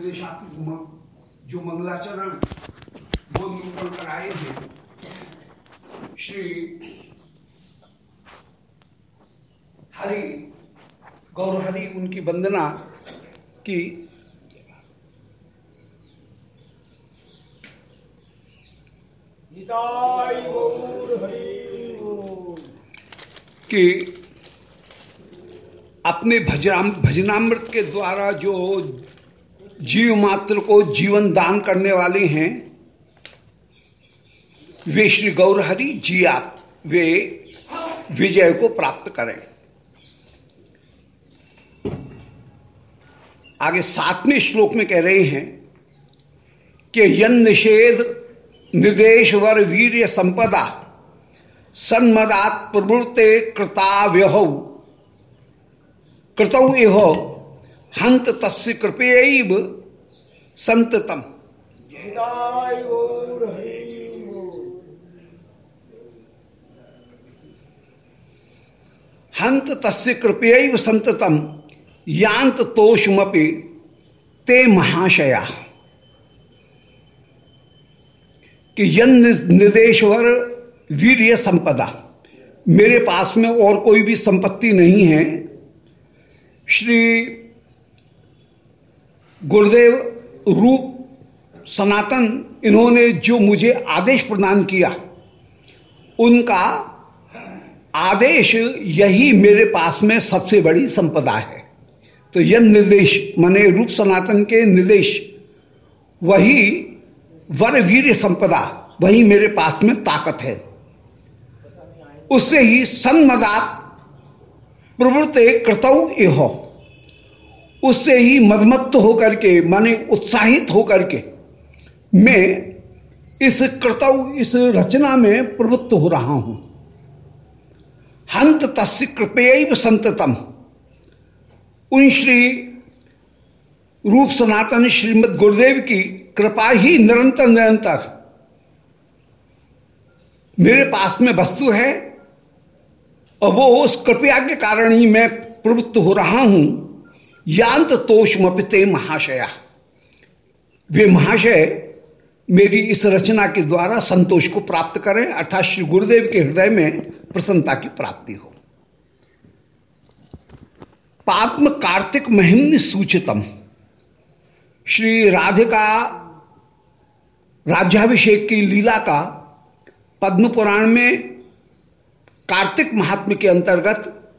निर्देशात्मक जो मंगलाचरण वो निरूपण कराए थे श्री हरि गौर हरि उनकी वंदना की कि अपने भजनाम भजनामृत के द्वारा जो जीव मात्र को जीवन दान करने वाले हैं। वे श्री गौरहरि जी आप, वे विजय को प्राप्त करें। आगे सातवें श्लोक में कह रहे हैं कि यन निषेध निर्देश वर वीर संपदा, सन्मदात प्रवृत्ते कृताव्यह। कृतौ हंत तस्य कृपयैव संततम। हंत तस्य कृपयैव संततम यांत तोषमपि ते महाशया। कि यन निर्देशवर वीर्य संपदा। मेरे पास में और कोई भी संपत्ति नहीं है। श्री गुरुदेव रूप सनातन, इन्होंने जो मुझे आदेश प्रदान किया, उनका आदेश यही मेरे पास में सबसे बड़ी संपदा है। तो यह निर्देश, माने रूप सनातन के निर्देश, वही वर वीर संपदा, वही मेरे पास में ताकत है। उससे ही सन्मदात प्रवृत्त कृतौ एहो उससे ही मदमत्त होकर के, माने उत्साहित होकर के मैं इस कृतौ इस रचना में प्रवृत्त हो रहा हूँ। हंत तस् कृपय संततम। उन श्री रूप सनातन श्रीमद गुरुदेव की कृपा ही निरंतर निरंतर मेरे पास में वस्तु है और वो उस कृपया के कारण ही मैं प्रवृत्त हो रहा हूँ। यांत तोष मपिते महाशया। वे महाशय मेरी इस रचना के द्वारा संतोष को प्राप्त करें, अर्थात श्री गुरुदेव के हृदय में प्रसन्नता की प्राप्ति हो। पात्म कार्तिक महिम सूचितम। श्री राधिका राज्याभिषेक की लीला का पद्म पुराण में कार्तिक महात्म के अंतर्गत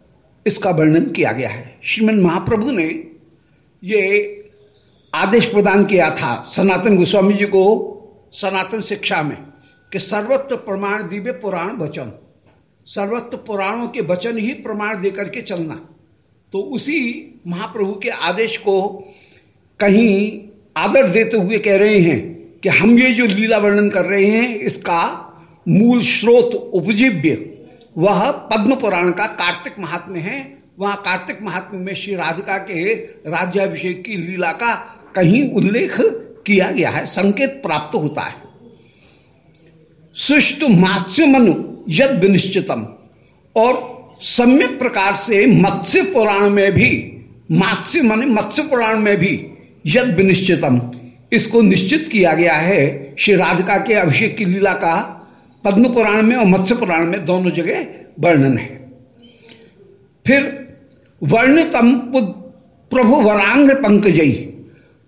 इसका वर्णन किया गया है। श्रीमद महाप्रभु ने ये आदेश प्रदान किया था सनातन गोस्वामी जी को सनातन शिक्षा में कि सर्वत्र प्रमाण दिव्य पुराण वचन। सर्वत्र पुराणों के वचन ही प्रमाण देकर के चलना। तो उसी महाप्रभु के आदेश को कहीं आदर देते हुए कह रहे हैं कि हम ये जो लीला वर्णन कर रहे हैं, इसका मूल स्रोत उपजीव्य, वह पद्म पुराण का कार्तिक महात्म्य है। वहाँ कार्तिक महात्म में श्री राधिका के राज्याभिषेक की लीला का कहीं उल्लेख किया गया है, संकेत प्राप्त होता है। सुष्ट मात्स्य मनु यद विनिश्चितम। और सम्यक प्रकार से मत्स्य पुराण में भी, मात्स्य मन, मत्स्य पुराण में भी यद विनिश्चितम। इसको निश्चित किया गया है श्री राधिका के अभिषेक की लीला का पद्म पुराण में और मत्स्य पुराण में दोनों जगह वर्णन है। फिर वर्णितम प्रभु वरांग पंकजयी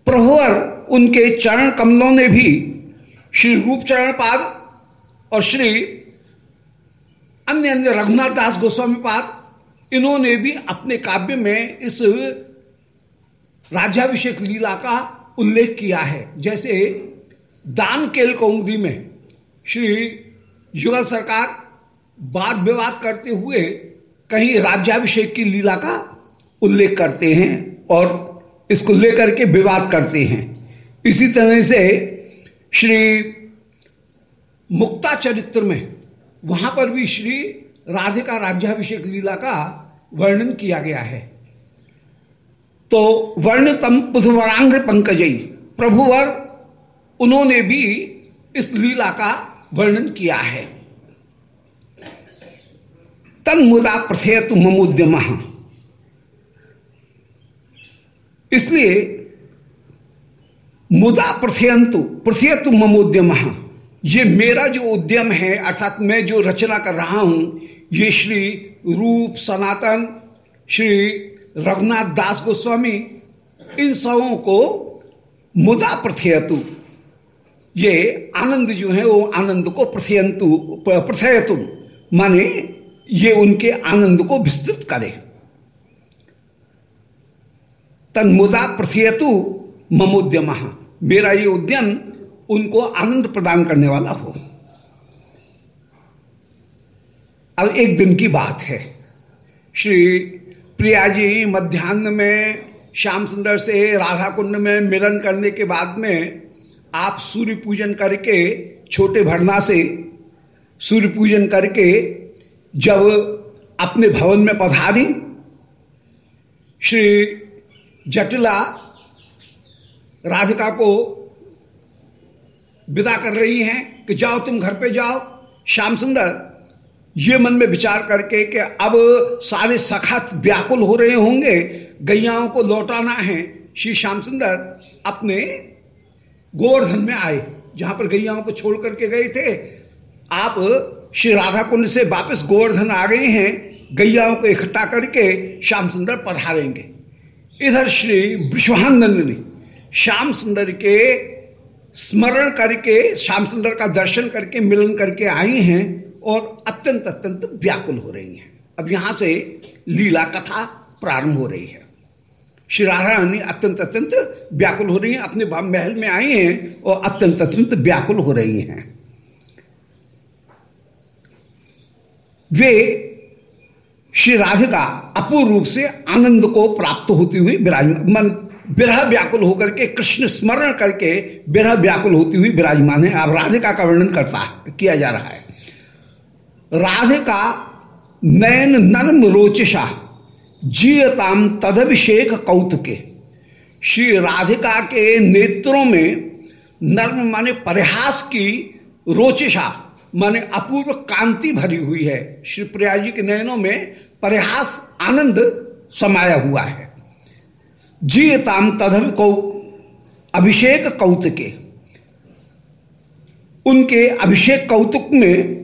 प्रभुवर उनके चरण कमलों ने भी श्री रूप चरण पाद और श्री अन्य अन्य रघुनाथ दास गोस्वामी पाद, इन्होंने भी अपने काव्य में इस राज्याभिषेक लीला का उल्लेख किया है। जैसे दान केल कौमुदी में श्री युगल सरकार वाद विवाद करते हुए कहीं राज्याभिषेक की लीला का उल्लेख करते हैं और इसको लेकर के विवाद करते हैं। इसी तरह से श्री मुक्ता चरित्र में वहाँ पर भी श्री राधे का राज्याभिषेक लीला का वर्णन किया गया है। तो वर्णतम पुधवरांग पंकजयी प्रभुवर उन्होंने भी इस लीला का वर्णन किया है। तन मुदा प्रथेत ममुद्यम। इसलिए मुदा प्रथयंतु प्रथयतु ममोद्यम। ये मेरा जो उद्यम है, अर्थात मैं जो रचना कर रहा हूँ, ये श्री रूप सनातन, श्री रघुनाथ दास गोस्वामी, इन सबों को मुदा प्रथयतु ये आनंद जो है, वो आनंद को प्रथयंतु प्रथयतु माने ये उनके आनंद को विस्तृत करे। तन मुदा प्रथयतु ममोद्यम। मेरा ये उद्यम उनको आनंद प्रदान करने वाला हो। अब एक दिन की बात है। श्री प्रिया जी मध्यान्ह में, श्याम सुंदर से राधा कुंड में मिलन करने के बाद में आप सूर्य पूजन करके छोटे भरना से, सूर्य पूजन करके जब अपने भवन में पधारी, श्री जटिला राधिका को विदा कर रही हैं कि जाओ, तुम घर पे जाओ। श्याम सुंदर, ये मन में विचार करके कि अब सारे सखत व्याकुल हो रहे होंगे, गैयाओं को लौटाना है। श्री श्याम सुंदर अपने गोवर्धन में आए, जहाँ पर गैयाओं को छोड़ करके गए थे। आप श्री राधा कुंड से वापस गोवर्धन आ गए हैं, गैयाओं को इकट्ठा करके श्याम सुंदर पधारेंगे। इधर श्री विश्वानंद ने श्याम सुंदर के स्मरण करके, श्याम सुंदर का दर्शन करके, मिलन करके आई हैं और अत्यंत अत्यंत व्याकुल हो रही हैं। अब यहाँ से लीला कथा प्रारंभ हो रही है। श्री राधा रानी अत्यंत अत्यंत व्याकुल हो रही हैं, अपने महल में आई हैं और अत्यंत अत्यंत व्याकुल हो रही हैं। वे श्री राधिका अपूर्व रूप से आनंद को प्राप्त होती हुई विराजमान विरह व्याकुल होकर के, कृष्ण स्मरण करके विरह व्याकुल होती हुई विराजमान है। अब राधिका का वर्णन करता किया जा रहा है। राधिका नयन नर्म रोचिशा जीयताम तदभिषेक कौतुके। श्री राधिका के नेत्रों में नर्म माने परिहास की रोचिशा माने अपूर्व कांति भरी हुई है। श्री प्रिया जी के नयनों में परिहास, आनंद समाया हुआ है। जीयताम तदभ कौ, अभिषेक कौतुके। उनके अभिषेक कौतुक में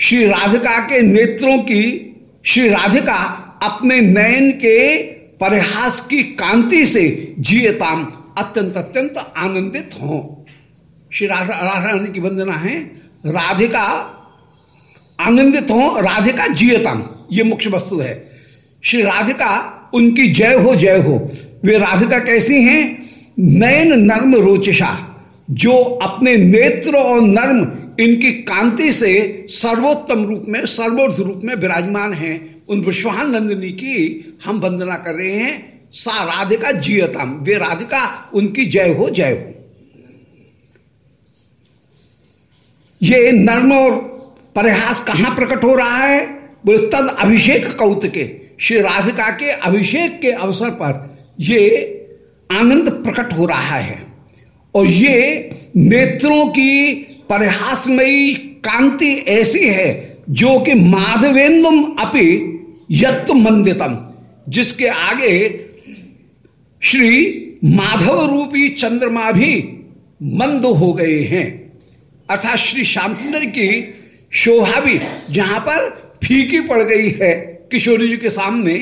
श्री राधिका के नेत्रों की, श्री राधिका अपने नयन के परिहास की कांति से जियताम अत्यंत अत्यंत आनंदित हो। श्री राधा राधा रानी की वंदना है। राधिका आनंदित हो, राधिका जियताम। ये मुख्य वस्तु है। श्री राधिका, उनकी जय हो जय हो। वे राधिका कैसी हैं? नयन नर्म रोचिशा जो अपने नेत्र और नर्म, इनकी कांति से सर्वोत्तम रूप में सर्वोर्ध रूप में विराजमान हैं। उन विश्वानंदिनी की हम वंदना कर रहे हैं। सा राधिका जियतम। वे राधिका, उनकी जय हो जय हो। ये नर्म और प्रयास कहाँ प्रकट हो रहा है? बोले, तद अभिषेक कौत के श्री राधिका के अभिषेक के अवसर पर ये आनंद प्रकट हो रहा है। और ये नेत्रों की परिहासमयी कांति ऐसी है जो कि माधवेंदुम अपि यत्व मंदितम जिसके आगे श्री माधव रूपी चंद्रमा भी मंद हो गए हैं। अर्थात श्री श्याम सुंदर की शोभा भी जहाँ पर फीकी पड़ गई है किशोरी जी के सामने,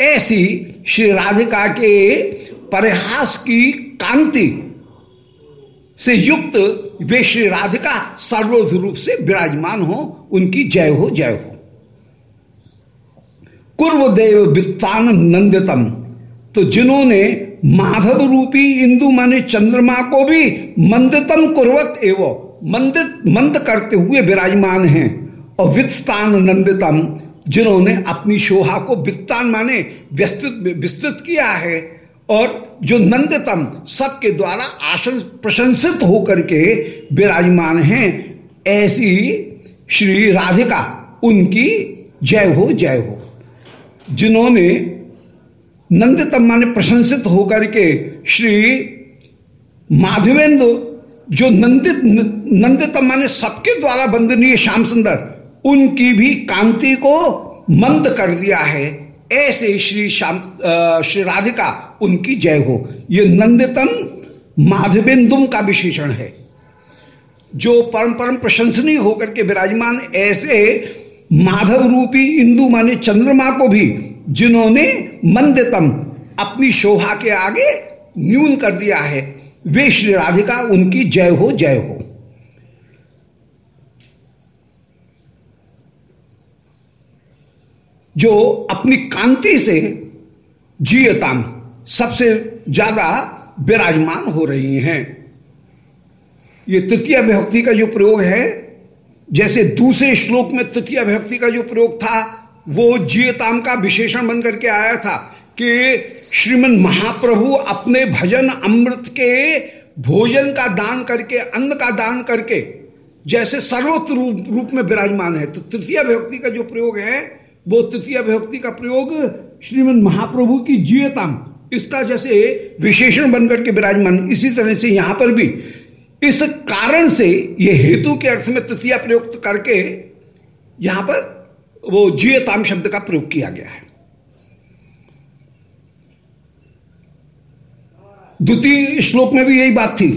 ऐसी श्री राधिका के परिहास की कांति से युक्त वे श्री राधिका सर्वोध रूप से विराजमान हो, उनकी जय हो जय हो। कुर्व देव विस्तान नंदितम तो जिन्होंने माधव रूपी इंदु माने चंद्रमा को भी मंदितम कुर्वत एवं मंदित मंद करते हुए विराजमान हैं और वित्तान नंदितम जिन्होंने अपनी शोभा को वित्तान माने विस्तृत विस्तृत किया है और जो नंदतम सबके द्वारा आसन प्रशंसित होकर के विराजमान हैं, ऐसी श्री राधिका, उनकी जय हो जय हो। जिन्होंने नंदतम माने प्रशंसित होकर के श्री माधवेंद्र जो नंदित, नंदितम माने सबके द्वारा वंदनीय श्याम सुंदर, उनकी भी कांति को मंद कर दिया है। ऐसे श्री श्याम श्री राधिका, उनकी जय हो। ये नंदितम माधवेंदुम का विशेषण है। जो परम परम प्रशंसनीय होकर के विराजमान ऐसे माधव रूपी इंदु माने चंद्रमा को भी, जिन्होंने मंदतम अपनी शोभा के आगे न्यून कर दिया है। वे श्री राधिका, उनकी जय हो जय हो। जो अपनी कांति से जियताम सबसे ज़्यादा विराजमान हो रही हैं। ये तृतीय विभक्ति का जो प्रयोग है, जैसे दूसरे श्लोक में तृतीय विभक्ति का जो प्रयोग था, वो जियताम का विशेषण बन करके आया था कि श्रीमन महाप्रभु अपने भजन अमृत के भोजन का दान करके अन्न का दान करके जैसे सर्वोत्त रूप, रूप में विराजमान है। तो तृतीय विभक्ति का जो प्रयोग है वो तृतीय विभक्ति का प्रयोग श्रीमद महाप्रभु की जीयताम इसका जैसे विशेषण बनकर के विराजमान। इसी तरह से यहाँ पर भी इस कारण से ये हेतु के अर्थ में तृतीय प्रयुक्त करके यहाँ पर वो जीवताम शब्द का प्रयोग किया गया है। द्वितीय श्लोक में भी यही बात थी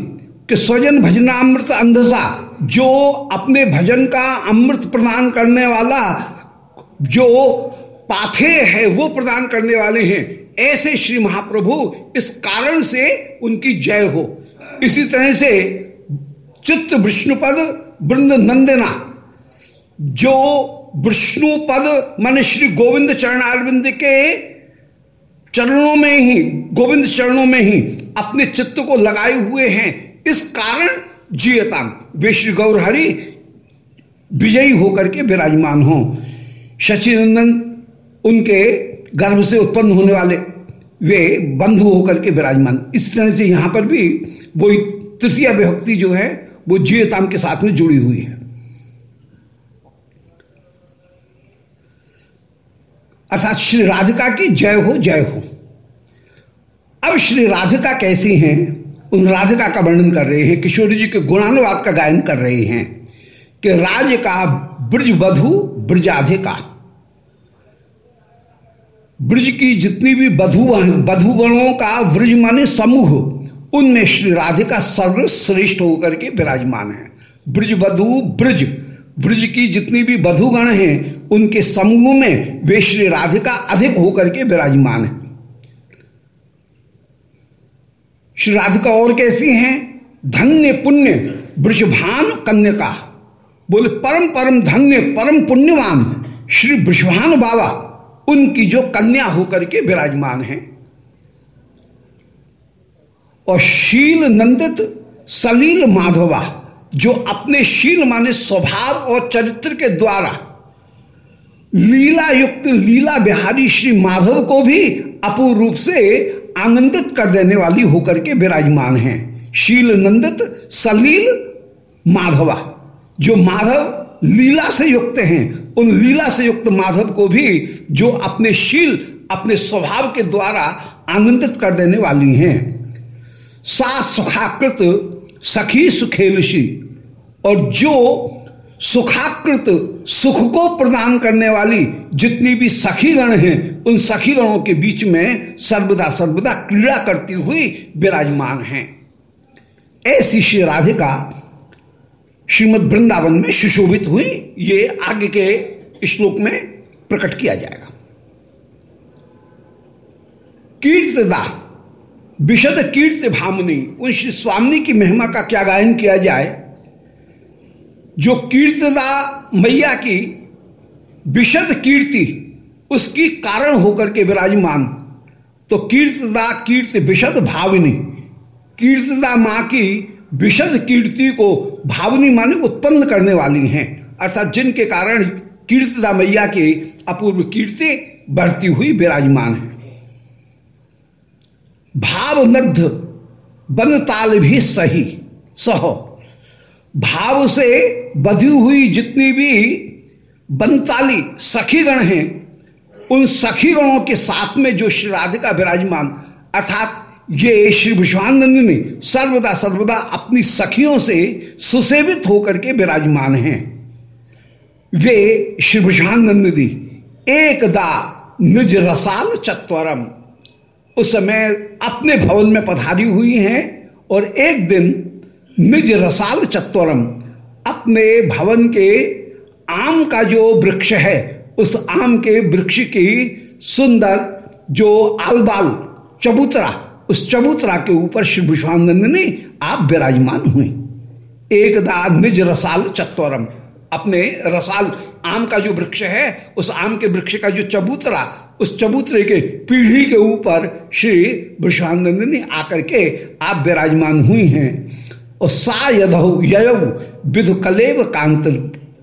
कि स्वजन भजनामृत अंधसा, जो अपने भजन का अमृत प्रदान करने वाला, जो पाथे है, वो प्रदान करने वाले हैं। ऐसे श्री महाप्रभु इस कारण से उनकी जय हो। इसी तरह से चित्त विष्णुपद वृंद नंदना, जो विष्णुपद मान श्री गोविंद चरणारविंद के चरणों में ही, गोविंद चरणों में ही अपने चित्त को लगाए हुए हैं। इस कारण जियता वे श्री गौरहरि विजयी होकर के विराजमान हो। शशिनंदन उनके गर्भ से उत्पन्न होने वाले वे बंधु होकर के विराजमान। इस तरह से यहाँ पर भी वो तृतीय विभक्ति जो है, वो जीवताम के साथ में जुड़ी हुई है। अर्थात श्री राधिका की जय हो जय हो। अब श्री राधिका कैसी हैं? उन राधिका का वर्णन कर रहे हैं, किशोरी जी के गुणानुवाद का गायन कर रहे हैं कि राज का ब्रज बधु ब्रजाधिका ब्रज की जितनी भी बधु बधुगणों का ब्रज माने समूह, उनमें श्री राधिका सर्वश्रेष्ठ होकर के विराजमान है। ब्रज बधु ब्रज ब्रज की जितनी भी बधुगण हैं, उनके समूह में वे श्री राधिका अधिक होकर के विराजमान है। श्री राधिका और कैसी हैं? धन्य पुण्य, वृषभान कन्या बोले, परम परम धन्य, परम पुण्यवान श्री वृषभान बाबा, उनकी जो कन्या होकर के विराजमान है। और शील नंदित सलील माधवा, जो अपने शील माने स्वभाव और चरित्र के द्वारा लीला युक्त लीला बिहारी श्री माधव को भी अपूर्ण रूप से आनंदित कर देने वाली होकर के विराजमान हैं। शील नंदित सलील माधवा, जो माधव लीला से युक्त हैं। उन लीला से युक्त माधव को भी जो अपने शील, अपने स्वभाव के द्वारा आनंदित कर देने वाली हैं। सा सुखाकृत सखी सुखेलशी और जो सुखाकृत सुख को प्रदान करने वाली जितनी भी सखीगण हैं, उन सखीगणों के बीच में सर्वदा सर्वदा क्रीड़ा करती हुई विराजमान हैं। ऐसी श्री राधिका, श्रीमद वृंदावन में सुशोभित हुई, ये आगे के श्लोक में प्रकट किया जाएगा। कीर्तदा, विशद कीर्त भामनी उन श्री स्वामी की महिमा का क्या गायन किया जाए? जो कीर्तदा मैया की विशद कीर्ति, उसकी कारण होकर के विराजमान। तो कीर्तदा कीर्ति विशद भावनी, कीर्तदा माँ की विशद कीर्ति को भावनी माने उत्पन्न करने वाली हैं। अर्थात जिनके कारण कीर्तदा मैया की अपूर्व कीर्ति बढ़ती हुई विराजमान है। भावनग्ध, बनताल भी सही, सहो। भाव से बधी हुई जितनी भी बनताली सखीगण हैं, उन सखीगणों के साथ में जो श्री राधिका विराजमान, अर्थात ये श्री विश्वानंद ने सर्वदा सर्वदा अपनी सखियों से सुसेवित होकर के विराजमान हैं। वे श्री विश्वानंद दी एकदा निज रसाल चतवरम, उस समय अपने भवन में पधारी हुई हैं और एक दिन निज रसाल चत्वरम। अपने भवन के आम का जो वृक्ष है, उस आम के वृक्ष की सुंदर जो आलबाल चबूतरा, उस चबूतरा के ऊपर श्री विश्वानंद ने आप विराजमान हुए। एकदा निज रसाल चत्वरम। अपने रसाल आम का जो वृक्ष है, उस आम के वृक्ष का जो चबूतरा, उस चबूतरे के पीढ़ी के ऊपर श्री विश्वानंद ने आकर के आप विराजमान हुई हैं। और सा यधौ ययौ विधु कलेव कांत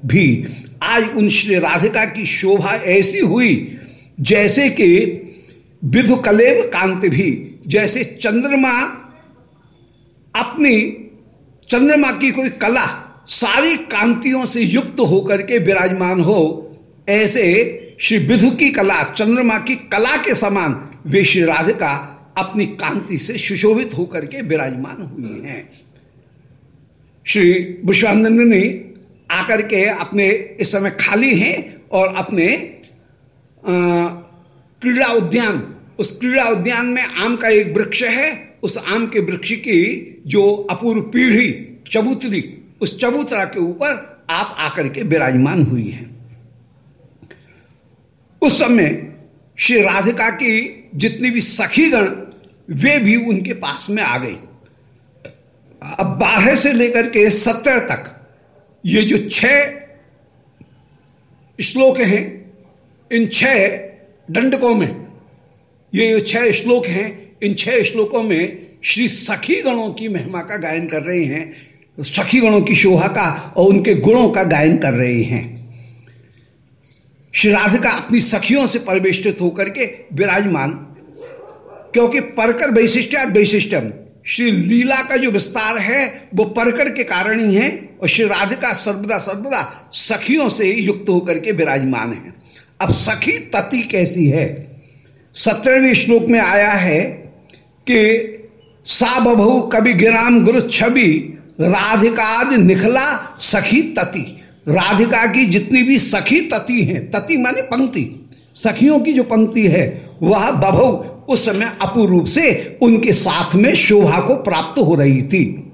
भी। आज उन श्री राधिका की शोभा ऐसी हुई, जैसे कि विधु कलेव कांत भी, जैसे चंद्रमा अपनी, चंद्रमा की कोई कला सारी कांतियों से युक्त होकर के विराजमान हो, ऐसे श्री विधु की कला, चंद्रमा की कला के समान वे श्री राधिका अपनी कांति से सुशोभित होकर के विराजमान हुई हैं। श्री विश्वानंद ने आकर के अपने इस समय खाली हैं और अपने क्रीड़ा उद्यान, उस क्रीड़ा उद्यान में आम का एक वृक्ष है। उस आम के वृक्ष की जो अपूर्व पीढ़ी, चबूतरी, उस चबूतरा के ऊपर आप आकर के विराजमान हुई हैं। उस समय श्री राधिका की जितनी भी सखीगण, वे भी उनके पास में आ गई। अब बारह से लेकर के सत्रह तक ये जो छह श्लोक हैं, इन छह दंडकों में, ये जो छह श्लोक हैं, इन छह श्लोकों में श्री सखी गणों की महिमा का गायन कर रहे हैं, सखी गणों की शोभा का और उनके गुणों का गायन कर रहे हैं। श्री राधिका अपनी सखियों से परिवेष्टित होकर के विराजमान, क्योंकि परकर वैशिष्ट्य वैशिष्ट्यम श्री लीला का जो विस्तार है, वो परकर के कारण ही है और श्री राधिका सर्वदा सर्वदा सखियों से युक्त होकर के विराजमान है। अब सखी तति कैसी है? सत्रहवें श्लोक में आया है कि सा बभु कवि गिराम गुरु छवि, राधिकाद निखला सखी तति। राधिका की जितनी भी सखी तति हैं, तति माने पंक्ति। सखियों की जो पंक्ति है, वह बभु उस समय अपूर्व से उनके साथ में शोभा को प्राप्त हो रही थी।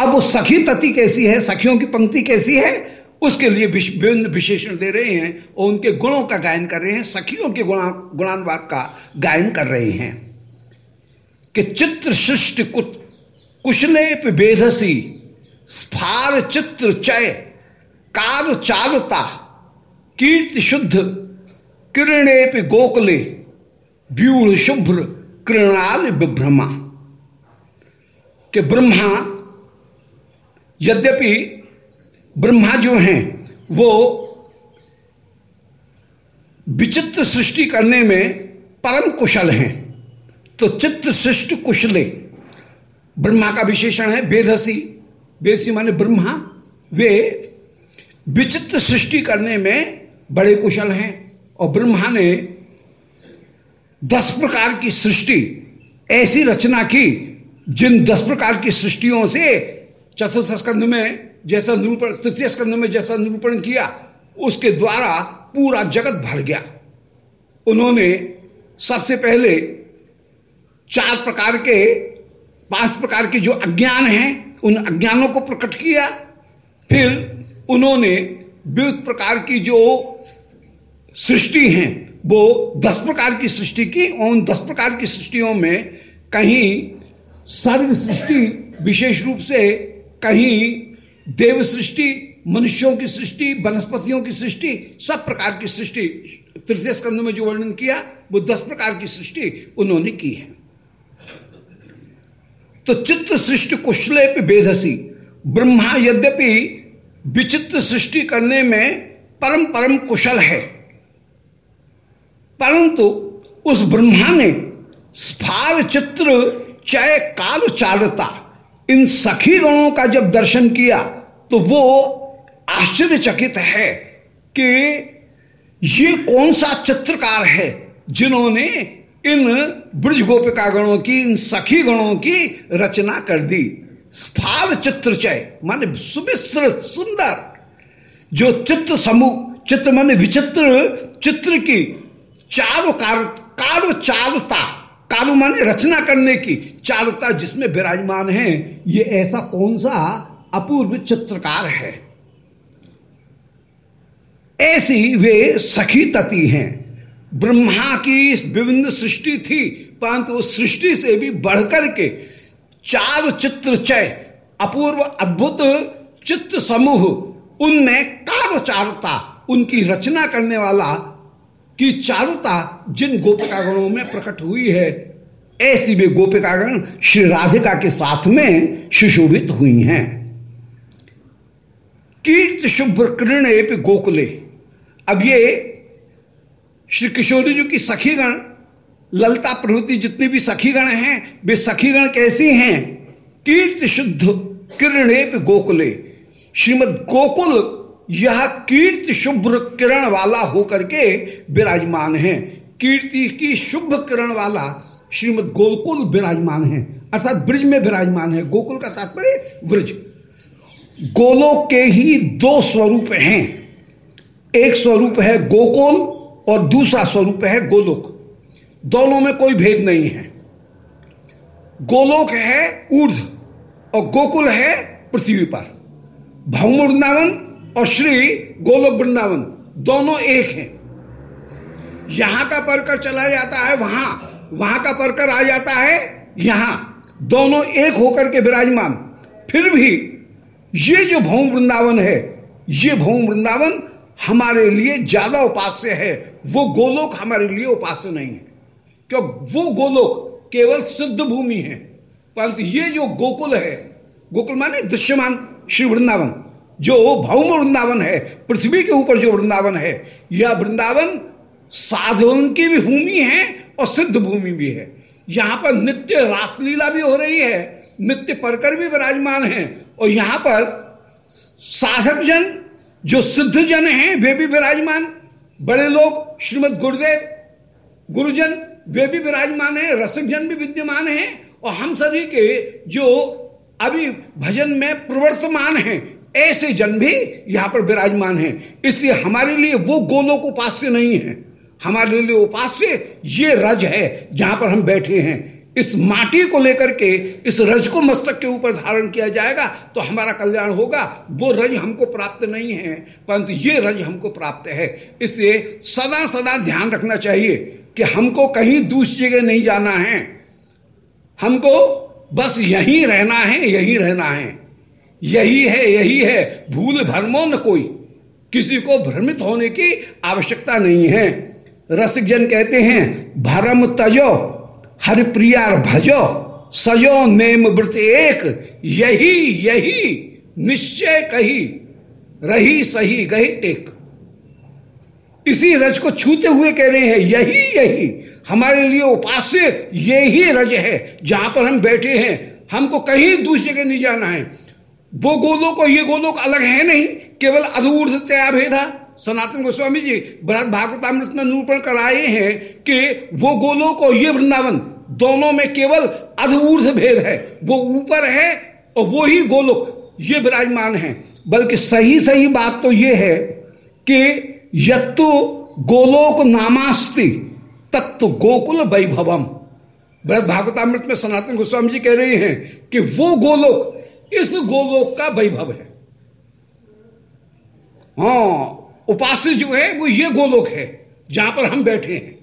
अब वो सखी तति कैसी है, सखियों की पंक्ति कैसी है, उसके लिए विभिन्न विशेषण दे रहे हैं और उनके गुणों का गायन कर रहे हैं, सखियों के गुणा, गुणानुवाद का गायन कर रहे हैं। कि चित्र सृष्टि कुशले बेधसी, स्फार चित्र चय, कार चालता, कीर्ति शुद्ध किरणे गोकले व्यूढ़ शुभ्र कृणाल विभ्रमा के ब्रह्मा, यद्यपि ब्रह्मा जो हैं, वो विचित्र सृष्टि करने में परम कुशल हैं। तो चित्र सृष्टि कुशले, ब्रह्मा का विशेषण है बेदसी बेदसी माने ब्रह्मा, वे विचित्र सृष्टि करने में बड़े कुशल हैं। और ब्रह्मा ने दस प्रकार की सृष्टि, ऐसी रचना की, जिन दस प्रकार की सृष्टियों से चतुर्थ स्कंध में जैसा निरूपण, तृतीय स्कंध में जैसा निरूपण किया, उसके द्वारा पूरा जगत भर गया। उन्होंने सबसे पहले चार प्रकार के, पाँच प्रकार के जो अज्ञान हैं, उन अज्ञानों को प्रकट किया। फिर उन्होंने विविध प्रकार की जो सृष्टि हैं वो दस प्रकार की सृष्टि की और उन दस प्रकार की सृष्टियों में कहीं सर्ग सृष्टि विशेष रूप से कहीं देव सृष्टि, मनुष्यों की सृष्टि, वनस्पतियों की सृष्टि, सब प्रकार की सृष्टि। तृतीय स्कंद में जो वर्णन किया, वो दस प्रकार की सृष्टि उन्होंने की है। तो चित्त सृष्टि कुशले बेधसी, ब्रह्मा यद्यपि विचित्र सृष्टि करने में परम परम कुशल है। परंतु उस ब्रह्मा ने स्फार चित्र चय काल चालता। इन सखी गणों का जब दर्शन किया तो वो आश्चर्यचकित है कि ये कौन सा चित्रकार है जिन्होंने इन ब्रज गोपिका गणों की, इन सखी गणों की रचना कर दी। स्फार चित्र चय, माने सुविस्तृत सुंदर। जो चित्र समूह, चित्र माने विचित्र चित्र की चारो कार कारो चालता, कालु माने रचना करने की चारुता जिसमें विराजमान है, ये ऐसा कौन सा अपूर्व चित्रकार है? ऐसी वे सखी तती हैं। ब्रह्मा की विभिन्न सृष्टि थी, परंतु उस सृष्टि से भी बढ़कर के चार चित्र चय, अपूर्व अद्भुत चित्र समूह, उनमें कार्य चारुता उनकी रचना करने वाला की चारुता जिन गोपिकागणों में प्रकट हुई है, ऐसी वे गोपिकागण श्री राधिका के साथ में सुशोभित हुई हैं। कीर्त शुभ्र किरण गोकुले। अब ये श्री किशोरी जी की सखीगण, ललता प्रभृति जितनी भी सखीगण हैं, वे सखीगण कैसी हैं? कीर्त शुद्ध किरणेप गोकुले। श्रीमद गोकुल यह कीर्ति शुभ्र किरण वाला होकर के विराजमान है। कीर्ति की शुभ किरण वाला श्रीमद गोकुल विराजमान है। अर्थात ब्रिज में विराजमान है। गोकुल का तात्पर्य ब्रिज। गोलोक के ही दो स्वरूप हैं। एक स्वरूप है गोकुल और दूसरा स्वरूप है गोलोक। दोनों में कोई भेद नहीं है। गोलोक है ऊर्ध और गोकुल है पृथ्वी पर। भौम वृंदावन और श्री गोलोक वृंदावन, दोनों एक हैं। यहाँ का परकर चला जाता है, वहाँ वहाँ का परकर आ जाता है, यहाँ। दोनों एक होकर के विराजमान। फिर भी ये जो भौम वृंदावन है, ये भौम वृंदावन हमारे लिए ज़्यादा उपास्य है। वो गोलोक हमारे लिए उपास्य नहीं है। क्यों? वो गोलोक केवल सिद्ध भूमि है। परंतु ये जो गोकुल है, गोकुल माने दृश्यमान श्री वृंदावन। जो भौम वृंदावन है, पृथ्वी के ऊपर जो वृंदावन है, यह वृंदावन साधन की भी भूमि है और सिद्ध भूमि भी है। यहाँ पर नित्य रासलीला भी हो रही है, नित्य परकर भी विराजमान है और यहाँ पर साधक जन, जो सिद्ध जन हैं, वे भी विराजमान। बड़े लोग, श्रीमद गुरुदेव, गुरुजन, वे भी विराजमान है, रसिक जन भी विद्यमान है और हम सभी के जो अभी भजन में प्रवर्तमान हैं ऐसे जन भी यहाँ पर विराजमान हैं। इसलिए हमारे लिए वो गोलोक उपास्य नहीं है। हमारे लिए उपास्य ये रज है, जहाँ पर हम बैठे हैं। इस माटी को लेकर के, इस रज को मस्तक के ऊपर धारण किया जाएगा तो हमारा कल्याण होगा। वो रज हमको प्राप्त नहीं है, परंतु ये रज हमको प्राप्त है। इसलिए सदा सदा ध्यान रखना चाहिए कि हमको कहीं दूसरी जगह नहीं जाना है। हमको बस यहीं रहना है, यहीं रहना है। यही है यही है। भूल भरमो न कोई। किसी को भ्रमित होने की आवश्यकता नहीं है। रसिक जन कहते हैं, भरम तजो, हरिप्रियार भजो, सजो नेम व्रत एक, यही यही, निश्चय कही, रही सही गही टेक। इसी रज को छूते हुए कह रहे हैं, यही यही, हमारे लिए उपास्य यही रज है। जहाँ पर हम बैठे हैं, हमको कहीं दूसरे के नहीं जाना है। वो गोलोक और ये गोलोक अलग है नहीं, केवल अधूर भेदा सनातन गोस्वामी जी बृहद भागवतामृत में निरूपण कराए हैं कि वो गोलोक और ये वृंदावन, दोनों में केवल अधूर्ध भेद है। वो ऊपर है और वो ही गोलोक, ये विराजमान है। बल्कि सही सही बात तो ये है कि यत्तु गोलोक नामास्ति तत्व गोकुल वैभवम। बृहद भागवतामृत में सनातन गोस्वामी जी कह रहे हैं कि वो गोलोक इस गोलोक का वैभव है। हाँ उपास्य जो है, वो ये गोलोक है, जहाँ पर हम बैठे हैं।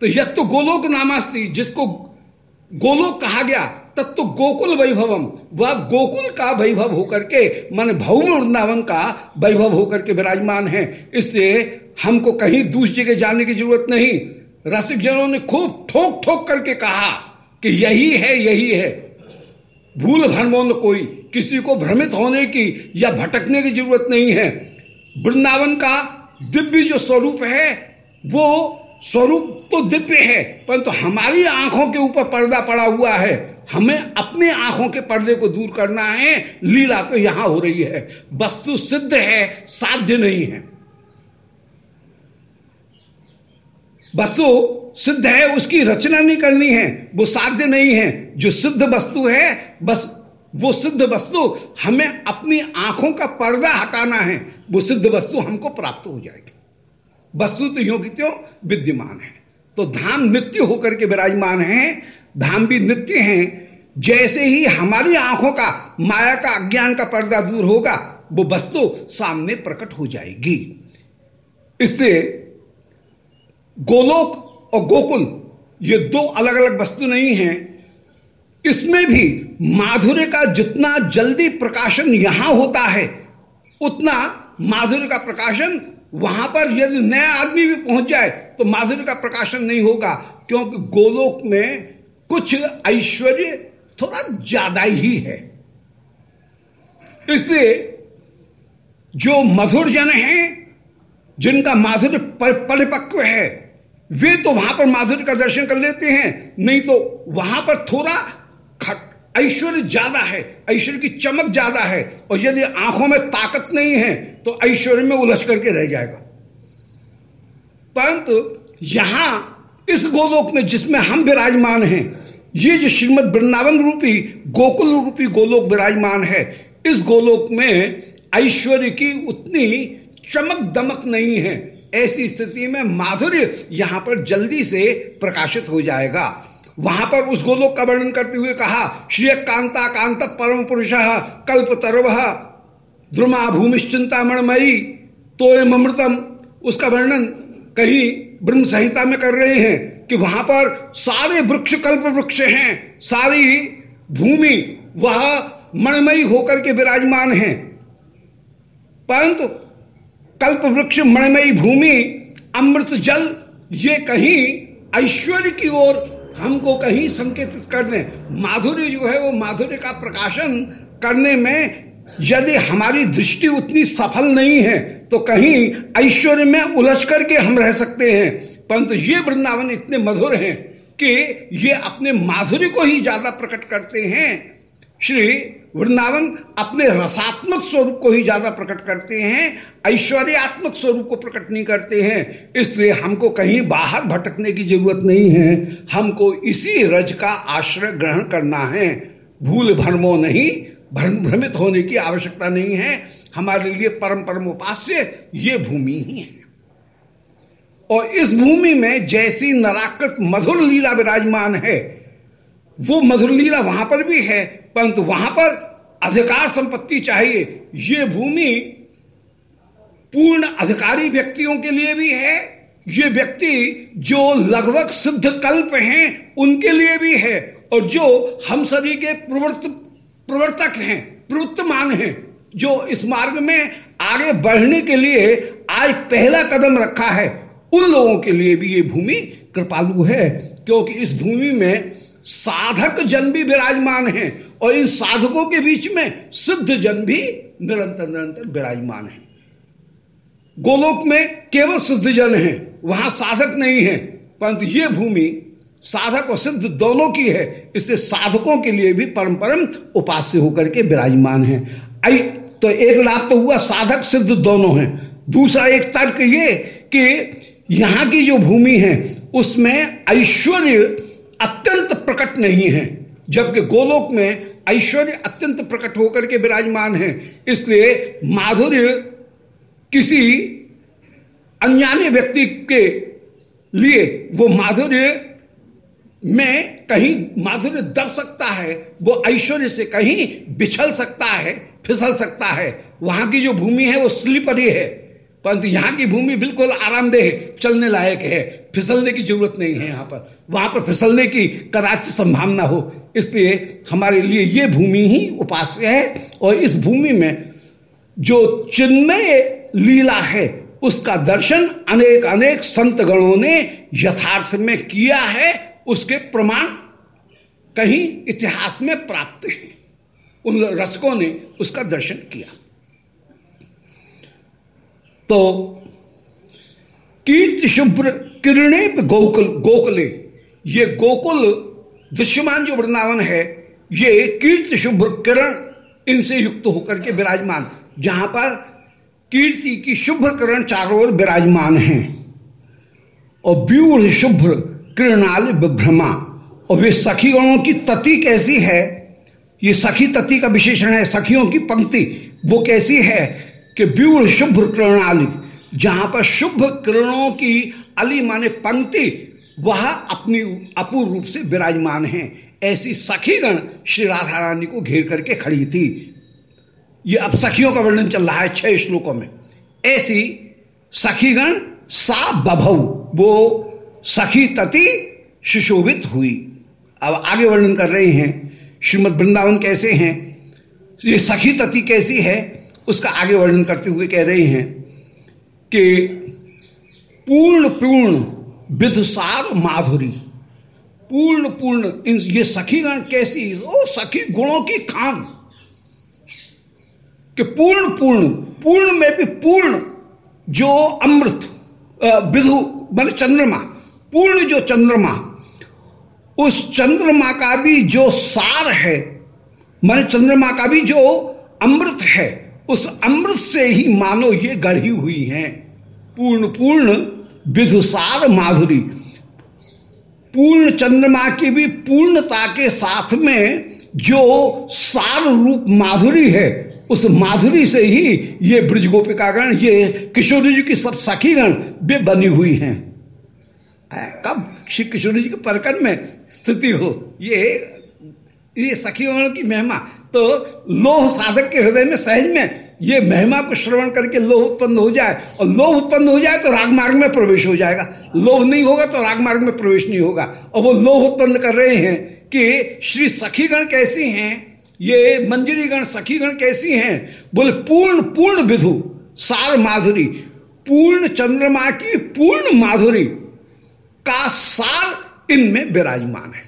तो यह तो गोलोक नामास्ती, जिसको गोलोक कहा गया तत्व तो गोकुल वैभवम। वह गोकुल का वैभव होकर के, मन भौम वृंदावन का वैभव होकर के विराजमान है। इसलिए हमको कहीं दूसरी जगह जाने की ज़रूरत नहीं। रसिक जनों ने खूब ठोक ठोक करके कहा कि यही है यही है। भूल भ्रमों कोई, किसी को भ्रमित होने की या भटकने की ज़रूरत नहीं है। वृंदावन का दिव्य जो स्वरूप है, वो स्वरूप तो दिव्य है, परंतु तो हमारी आँखों के ऊपर पर्दा पड़ा हुआ है। हमें अपने आँखों के पर्दे को दूर करना है। लीला तो यहाँ हो रही है। वस्तु सिद्ध है, साध्य नहीं है। वस्तु सिद्ध है, उसकी रचना नहीं करनी है, वो साध्य नहीं है। जो सिद्ध वस्तु है, बस वो सिद्ध वस्तु हमें अपनी आँखों का पर्दा हटाना है। वो सिद्ध वस्तु हमको प्राप्त हो जाएगी। वस्तु तो योग्य क्यों? विद्यमान है। तो धाम नित्य होकर के विराजमान है। धाम भी नित्य हैं। जैसे ही हमारी आँखों का, माया का, अज्ञान का पर्दा दूर होगा, वो वस्तु सामने प्रकट हो जाएगी। इससे गोलोक और गोकुल, ये दो अलग अलग वस्तु नहीं हैं। इसमें भी माधुर्य का जितना जल्दी प्रकाशन यहाँ होता है, उतना माधुर्य का प्रकाशन वहाँ पर यदि नया आदमी भी पहुँच जाए तो माधुर्य का प्रकाशन नहीं होगा, क्योंकि गोलोक में कुछ ऐश्वर्य थोड़ा ज़्यादा ही है। इसलिए जो मधुर जन हैं, जिनका माधुर्य परिपक्व है वे तो वहाँ पर माधुर्य का दर्शन कर लेते हैं। नहीं तो वहाँ पर थोड़ा खट ऐश्वर्य ज़्यादा है, ऐश्वर्य की चमक ज़्यादा है, और यदि आँखों में ताकत नहीं है तो ऐश्वर्य में उलझ करके रह जाएगा। परंतु यहाँ, इस गोलोक में जिसमें हम विराजमान हैं, ये जो श्रीमद वृंदावन रूपी, गोकुल रूपी गोलोक विराजमान है, इस गोलोक में ऐश्वर्य की उतनी चमक दमक नहीं है। ऐसी स्थिति में माधुर्य यहाँ पर जल्दी से प्रकाशित हो जाएगा। वहाँ पर उस गोलोक का वर्णन करते हुए कहा श्री कांता कांत परम पुरुष, कल्प तरव ध्रुमा भूमिश्चिंता मणमयी तोयम अमृतम उसका वर्णन कहीं ब्रह्म संहिता में कर रहे हैं कि वहाँ पर सारे वृक्ष कल्प वृक्ष हैं, सारी भूमि वह मणमयी होकर के विराजमान है। परंतु कल्प वृक्ष मणमयी भूमि, अमृत जल, ये कहीं ऐश्वर्य की ओर हमको कहीं संकेतित कर दें माधुर्य जो है वो माधुर्य का प्रकाशन करने में यदि हमारी दृष्टि उतनी सफल नहीं है तो कहीं ऐश्वर्य में उलझ करके हम रह सकते हैं। परंतु ये वृंदावन इतने मधुर हैं कि ये अपने माधुर्य को ही ज़्यादा प्रकट करते हैं। श्री वृंदावन अपने रसात्मक स्वरूप को ही ज़्यादा प्रकट करते हैं, ऐश्वर्यात्मक स्वरूप को प्रकट नहीं करते हैं, इसलिए हमको कहीं बाहर भटकने की ज़रूरत नहीं है। हमको इसी रज का आश्रय ग्रहण करना है। भूल भ्रमो नहीं, भ्रम, भ्रमित होने की आवश्यकता नहीं है। हमारे लिए परम परम उपास्य ये भूमि ही है। और इस भूमि में जैसी नराकृत मधुर लीला विराजमान है, वो मधुर लीला वहाँ पर भी है परंतु वहाँ पर अधिकार संपत्ति चाहिए। ये भूमि पूर्ण अधिकारी व्यक्तियों के लिए भी है, ये व्यक्ति जो लगभग सिद्ध कल्प हैं, उनके लिए भी है, और जो हम सभी के प्रवृत्त, प्रवर्तक हैं, प्रवृत्तमान हैं, जो इस मार्ग में आगे बढ़ने के लिए आज पहला कदम रखा है, उन लोगों के लिए भी ये भूमि कृपालु है, क्योंकि इस भूमि में साधक जन भी विराजमान हैं और इन साधकों के बीच में सिद्ध जन भी निरंतर निरंतर विराजमान है। गोलोक में केवल सिद्ध जन है, वहाँ साधक नहीं है, परंतु ये भूमि साधक और सिद्ध दोनों की है इससे साधकों के लिए भी परम परम उपास्य होकर के विराजमान है। आई तो एक लाभ तो हुआ, साधक सिद्ध दोनों हैं। दूसरा एक तर्क ये कि यहाँ की जो भूमि है, उसमें ऐश्वर्य अत्यंत प्रकट नहीं है, जबकि गोलोक में ऐश्वर्य अत्यंत प्रकट होकर के विराजमान है। इसलिए माधुर्य किसी अनजाने व्यक्ति के लिए वो माधुर्य में कहीं माधुर्य दब सकता है, वो ऐश्वर्य से कहीं बिछल सकता है, फिसल सकता है। वहाँ की जो भूमि है वो स्लीपरी है, परंतु यहाँ की भूमि बिल्कुल आरामदेह, चलने लायक है। फिसलने की ज़रूरत नहीं है यहाँ पर। वहाँ पर फिसलने की कदाच संभावना हो। इसलिए हमारे लिए ये भूमि ही उपास्य है और इस भूमि में जो चिन्मय लीला है, उसका दर्शन अनेक अनेक संत गणों ने यथार्थ में किया है। उसके प्रमाण कहीं इतिहास में प्राप्त हैं। उन रसकों ने उसका दर्शन किया। तो कीर्ति शुभ्र किरणे गोकुल, गोकुले। ये गोकुल दृश्यमान जो वृंदावन है, ये कीर्ति शुभ्र किरण इनसे युक्त होकर के विराजमान। जहाँ पर कीर्ति की शुभ्र किरण चारों ओर विराजमान है। और व्यूढ़ शुभ्र किरणाल विभ्रमा। और वे सखी गणों की तति कैसी है? ये सखी तति का विशेषण है, सखियों की पंक्ति वो कैसी है कि व्यूढ़ शुभ्र किरणाली जहाँ पर शुभ किरणों की अली माने पंक्ति, वह अपनी अपूर्व रूप से विराजमान है। ऐसी सखीगण श्री राधा रानी को घेर करके खड़ी थी। ये अब सखियों का वर्णन चल रहा है छह श्लोकों में। ऐसी सखीगण सा बभव वो सखी तति सुशोभित हुई। अब आगे वर्णन कर रहे हैं, श्रीमद वृंदावन कैसे हैं? ये सखी तति कैसी है? उसका आगे वर्णन करते हुए कह रहे हैं कि पूर्ण पूर्ण विधुसार माधुरी। पूर्ण पूर्ण इन ये सखीगण कैसी, ओ सखी गुणों की खान। कि पूर्ण पूर्ण पूर्ण में भी पूर्ण जो अमृत विधु मान चंद्रमा, पूर्ण जो चंद्रमा, उस चंद्रमा का भी जो सार है, मान चंद्रमा का भी जो अमृत है, उस अमृत से ही मानो ये गढ़ी हुई है। पूर्ण पूर्ण विधुसार माधुरी। पूर्ण चंद्रमा की भी पूर्णता के साथ में जो सार रूप माधुरी है, उस माधुरी से ही ये ब्रज गोपिकागण ये किशोरी जी की सब सखीगण वे बनी हुई हैं। कब? श्री किशोर जी के परकन में स्थिति हो। ये ये सखीगण की महिमा। तो लोह साधक के हृदय में सहज में ये महिमा को श्रवण करके लोह उत्पन्न हो जाए और लोह उत्पन्न हो जाए तो रागमार्ग में प्रवेश हो जाएगा। लोह नहीं होगा तो रागमार्ग में प्रवेश नहीं होगा। और वो लोह उत्पन्न कर रहे हैं कि श्री सखीगण कैसी हैं? ये मंजरीगण सखीगण कैसी हैं? बोले, पूर्ण पूर्ण विधु, सार माधुरी, पूर्ण चंद्रमा की पूर्ण माधुरी का सार इनमें विराजमान है।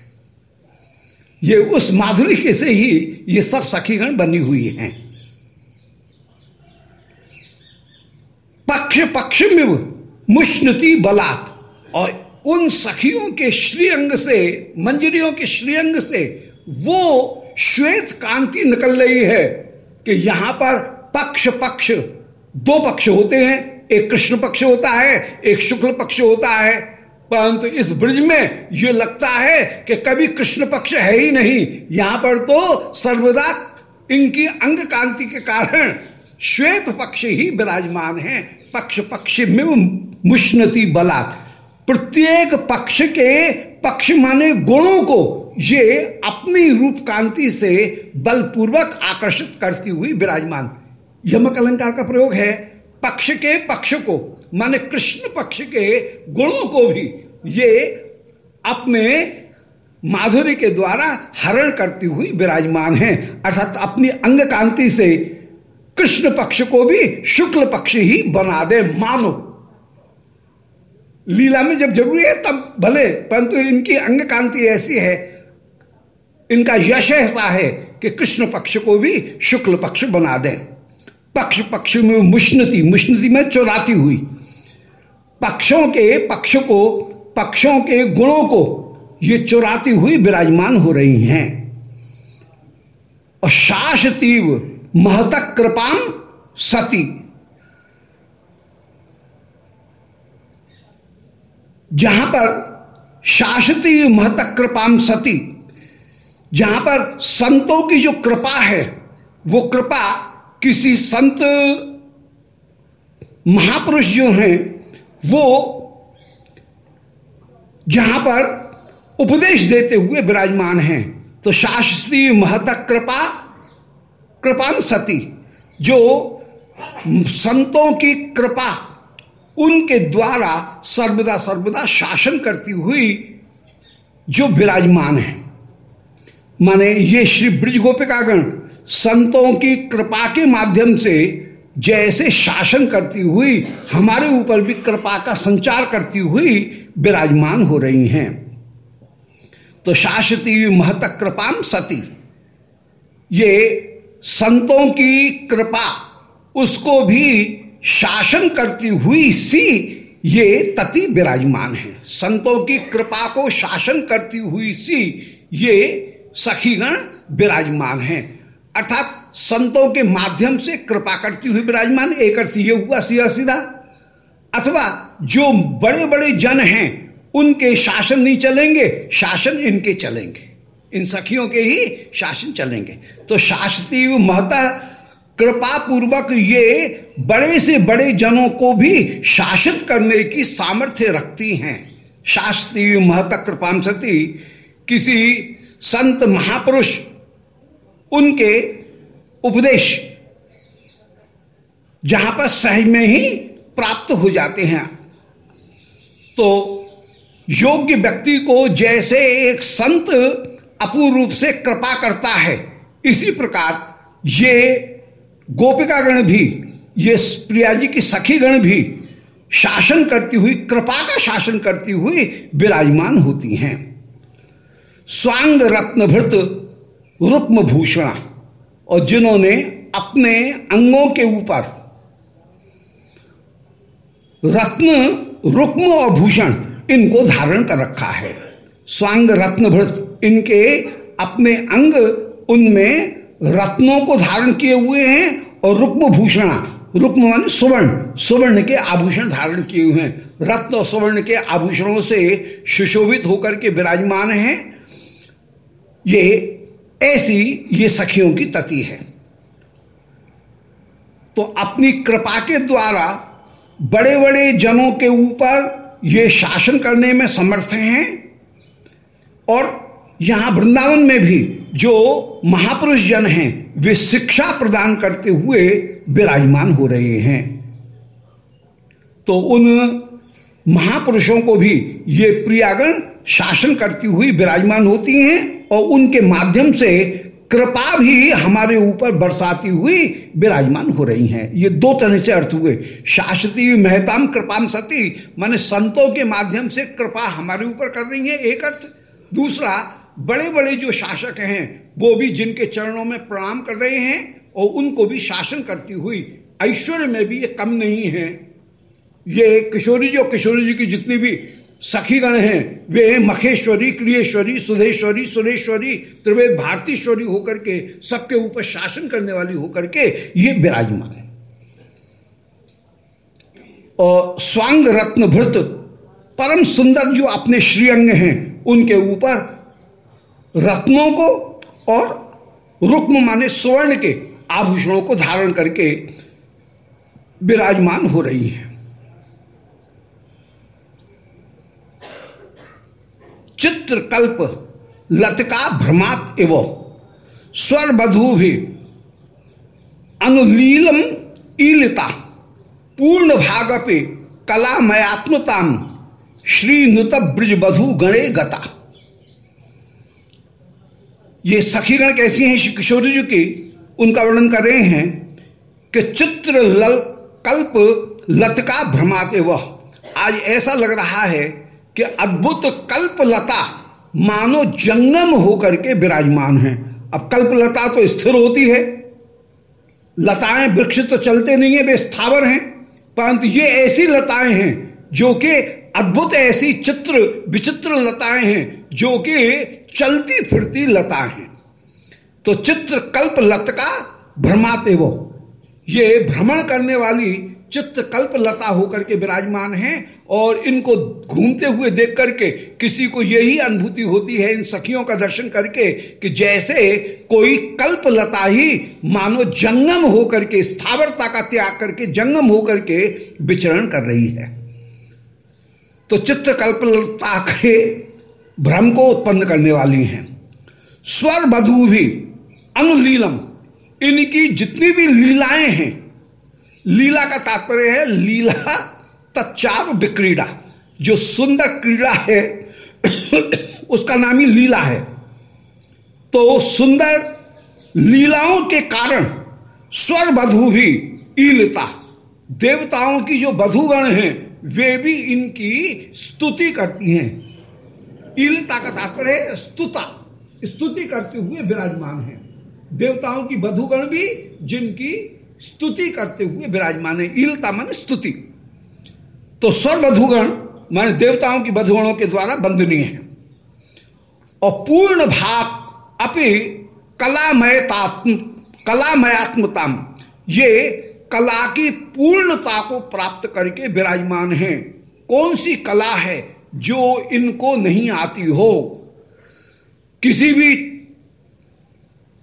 ये उस माधुरी के से ही ये सब सखीगण बनी हुई हैं। पक्ष पक्ष में मुष्णति बलात्। और उन सखियों के श्रीअंग से, मंजरियों के श्रीअंग से वो श्वेत कांति निकल रही है कि यहाँ पर पक्ष पक्ष दो पक्ष होते हैं। एक कृष्ण पक्ष होता है, एक शुक्ल पक्ष होता है। परंतु इस ब्रिज में यह लगता है कि कभी कृष्ण पक्ष है ही नहीं। यहाँ पर तो सर्वदा इनकी अंग कांति के कारण श्वेत पक्ष ही विराजमान है। पक्ष पक्ष में मुष्णति बलात्। प्रत्येक पक्ष के पक्ष माने गुणों को ये अपनी रूप कांति से बलपूर्वक आकर्षित करती हुई विराजमान। यमक अलंकार का प्रयोग है। पक्ष के पक्ष को, माने कृष्ण पक्ष के गुणों को भी ये अपने माधुरी के द्वारा हरण करती हुई विराजमान है। अर्थात अपनी अंग कांति से कृष्ण पक्ष को भी शुक्ल पक्ष ही बना दे, मानो। लीला में जब ज़रूरी है, तब भले, परंतु इनकी अंग कांति ऐसी है, इनका यश ऐसा है कि कृष्ण पक्ष को भी शुक्ल पक्ष बना दें। पक्ष पक्ष में मुष्णति मुष्णति में चुराती हुई। पक्षों के पक्ष को, पक्षों के गुणों को ये चुराती हुई विराजमान हो रही हैं। और शासतीव महत कृपाम सती। जहाँ पर शासती महत कृपाम सती, जहाँ पर संतों की जो कृपा है, वो कृपा किसी संत महापुरुष जो हैं, वो जहाँ पर उपदेश देते हुए विराजमान हैं। तो शास्त्रीय महत कृपा कृपान सती, जो संतों की कृपा उनके द्वारा सर्वदा सर्वदा शासन करती हुई जो विराजमान है। माने ये श्री ब्रज गोपिकागण संतों की कृपा के माध्यम से जैसे शासन करती हुई, हमारे ऊपर भी कृपा का संचार करती हुई विराजमान हो रही हैं। तो शाश्वती महत कृपाम सती, ये संतों की कृपा, उसको भी शासन करती हुई सी ये तति विराजमान है। संतों की कृपा को शासन करती हुई सी ये सखीगण विराजमान है। अर्थात संतों के माध्यम से कृपा करती हुई विराजमान, एक अर्थ ये हुआ सीधा सीधा। अथवा जो बड़े बड़े जन हैं, उनके शासन नहीं चलेंगे, शासन इनके चलेंगे। इन सखियों के ही शासन चलेंगे। तो शास्त्री महता कृपा पूर्वक ये बड़े से बड़े जनों को भी शासित करने की सामर्थ्य रखती हैं। शास्त्री महत कृपाम सती किसी संत महापुरुष, उनके उपदेश जहाँ पर सहज में ही प्राप्त हो जाते हैं। तो योग्य व्यक्ति को जैसे एक संत अपूर्ण रूप से कृपा करता है। इसी प्रकार ये गोपिकागण भी, ये प्रिया जी की सखी गण भी शासन करती हुई, कृपा का शासन करती हुई विराजमान होती हैं। स्वांग, रत्नभृत रुक्म भूषणा और जिन्होंने अपने अंगों के ऊपर रत्न, रुक्म और भूषण इनको धारण कर रखा है। स्वांग, रत्नभृत इनके अपने अंग उनमें रत्नों को धारण किए हुए हैं और रुक्म भूषणा रुक्म मान सुवर्ण सुवर्ण के आभूषण धारण किए हुए हैं। रत्न और सुवर्ण के आभूषणों से सुशोभित होकर के विराजमान हैं। ये ऐसी ये सखियों की तति है। तो अपनी कृपा के द्वारा बड़े बड़े जनों के ऊपर ये शासन करने में समर्थ हैं और यहाँ वृंदावन में भी जो महापुरुष जन हैं, वे शिक्षा प्रदान करते हुए विराजमान हो रहे हैं। तो उन महापुरुषों को भी ये प्रियागण शासन करती हुई विराजमान होती हैं और उनके माध्यम से कृपा भी हमारे ऊपर बरसाती हुई विराजमान हो रही हैं। ये दो तरह से अर्थ हुए। शाश्वती महताम कृपाम सती, माने संतों के माध्यम से कृपा हमारे ऊपर कर रही है, एक अर्थ। दूसरा बड़े बड़े जो शासक हैं, वो भी जिनके चरणों में प्रणाम कर रहे हैं और उनको भी शासन करती हुई ऐश्वर्य में भी ये कम नहीं है। ये किशोरी जी और किशोरी जी की जितनी भी सखीगण हैं, वे मखेश्वरी, क्रियेश्वरी, सुधेश्वरी, सुरेश्वरी, त्रिवेद भारतीश्वरी होकर के, सबके ऊपर शासन करने वाली होकर के ये विराजमान है। और स्वांग रत्न भृत, परम सुंदर जो अपने श्रीअंग हैं, उनके ऊपर रत्नों को और रुक्म माने स्वर्ण के आभूषणों को धारण करके विराजमान हो रही हैं। चित्रकल्प, लतका भ्रमात एव स्वर बधु भी अनुलीलम ईलिता पूर्ण भागपे कलामयात्मता श्री नुत ब्रज बधु गणे गता। ये सखीगण कैसी हैं श्री किशोरी जी की? उनका वर्णन कर रहे हैं कि चित्र लल कल्प लतका भ्रमाते वह। आज ऐसा लग रहा है कि अद्भुत कल्प लता मानो जंगम होकर के विराजमान है। अब कल्प लता तो स्थिर होती है। लताएँ वृक्ष तो चलते नहीं है, वे स्थावर हैं। परंतु ये ऐसी लताएँ हैं जो कि अद्भुत ऐसी चित्र विचित्र लताएँ हैं, जो कि चलती फिरती लता हैं। तो चित्र कल्प लत का भ्रमाते वो। ये भ्रमण करने वाली चित्र कल्प लता होकर के विराजमान हैं और इनको घूमते हुए देख करके किसी को यही अनुभूति होती है इन सखियों का दर्शन करके कि जैसे कोई कल्प लता ही मानो जंगम होकर के, स्थावरता का त्याग करके, जंगम होकर के विचरण कर रही है। तो चित्र कल्पलता के भ्रम को उत्पन्न करने वाली हैं। स्वर बधु भी, अनुलीलम, इनकी जितनी भी लीलाएँ हैं, लीला का तात्पर्य है लीला तच्चार विक्रीड़ा। जो सुंदर क्रीड़ा है, उसका नाम ही लीला है। तो सुंदर लीलाओं के कारण स्वर बधु भी, ईलता, देवताओं की जो बधुगण हैं, वे भी इनकी स्तुति करती हैं। ईलता का तात्पर्य है, स्तुता। स्तुति करते हुए विराजमान है। देवताओं की बधुगण भी जिनकी स्तुति करते हुए विराजमान है। ईलता मान स्तुति। तो स्वर बधुगण माने देवताओं की बधुगणों के द्वारा बंधनीय है। और पूर्ण भाग अपि कलामयतात्म कलामयात्मता ये कला की पूर्णता को प्राप्त करके विराजमान है। कौन सी कला है? जो इनको नहीं आती हो, किसी भी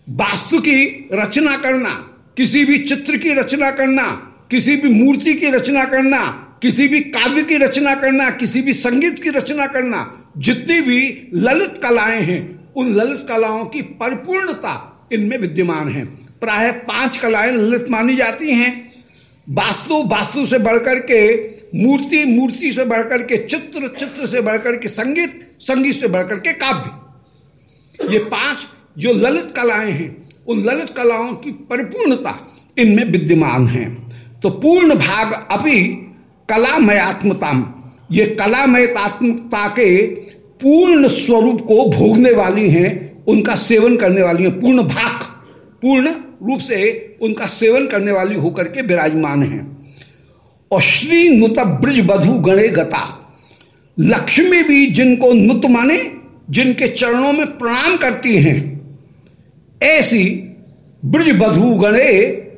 वास्तु की रचना करना, किसी भी चित्र की रचना करना, किसी भी मूर्ति की रचना करना, किसी भी काव्य की रचना करना, किसी भी संगीत की रचना करना, जितनी भी ललित कलाएँ हैं, उन ललित कलाओं की परिपूर्णता इनमें विद्यमान है। प्राय पाँच कलाएँ ललित मानी जाती हैं। वास्तु वास्तु से बढ़कर के मूर्ति मूर्ति से बढ़कर के चित्र चित्र से बढ़कर के संगीत संगीत से बढ़कर के काव्य। ये पाँच जो ललित कलाएँ हैं, उन ललित कलाओं की परिपूर्णता इनमें विद्यमान है। तो पूर्ण भाग अभी कलामयात्मता ये कलामयतात्मकता के पूर्ण स्वरूप को भोगने वाली हैं, उनका सेवन करने वाली हैं, पूर्ण भाग, पूर्ण रूप से उनका सेवन करने वाली होकर के विराजमान है। और श्री नुत ब्रज बधु गणे गता। लक्ष्मी भी जिनको नुत माने, जिनके चरणों में प्रणाम करती हैं, ऐसी ब्रज बधु गणे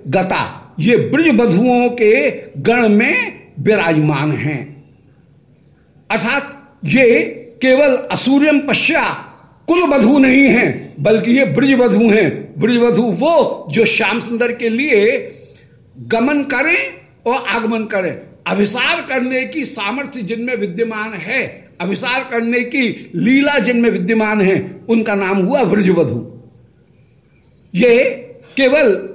गता। ये ब्रज बधुओं के गण में विराजमान हैं। अर्थात ये केवल असूर्यम पश्या कुल बधु नहीं है, बल्कि ये ब्रज बधु हैं। ब्रज बधु वो जो श्याम सुंदर के लिए गमन करें और आगमन करें। अभिसार करने की सामर्थ्य जिनमें विद्यमान है अभिसार करने की लीला जिनमें विद्यमान है उनका नाम हुआ ब्रजवधु ये केवल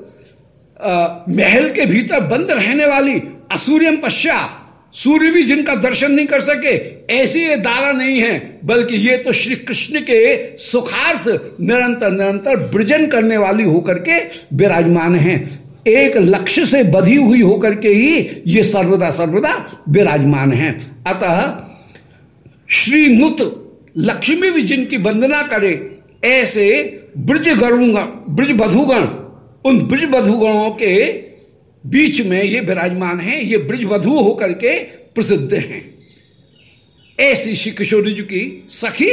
आ, महल के भीतर बंद रहने वाली असूर्यम पश्चा सूर्य भी जिनका दर्शन नहीं कर सके ऐसी ये दारा नहीं है बल्कि ये तो श्री कृष्ण के सुखार्थ निरंतर निरंतर ब्रजन करने वाली होकर के विराजमान है। एक लक्ष्य से बधी हुई होकर के ही ये सर्वदा सर्वदा विराजमान है। अतः श्री नुत लक्ष्मी भी जिनकी वंदना करे, ऐसे ब्रज गरुगण ब्रज बधुगण उन ब्रज बधुगणों के बीच में ये विराजमान है, ये ब्रज बधु होकर के प्रसिद्ध हैं। ऐसी श्री किशोरी जी की सखी,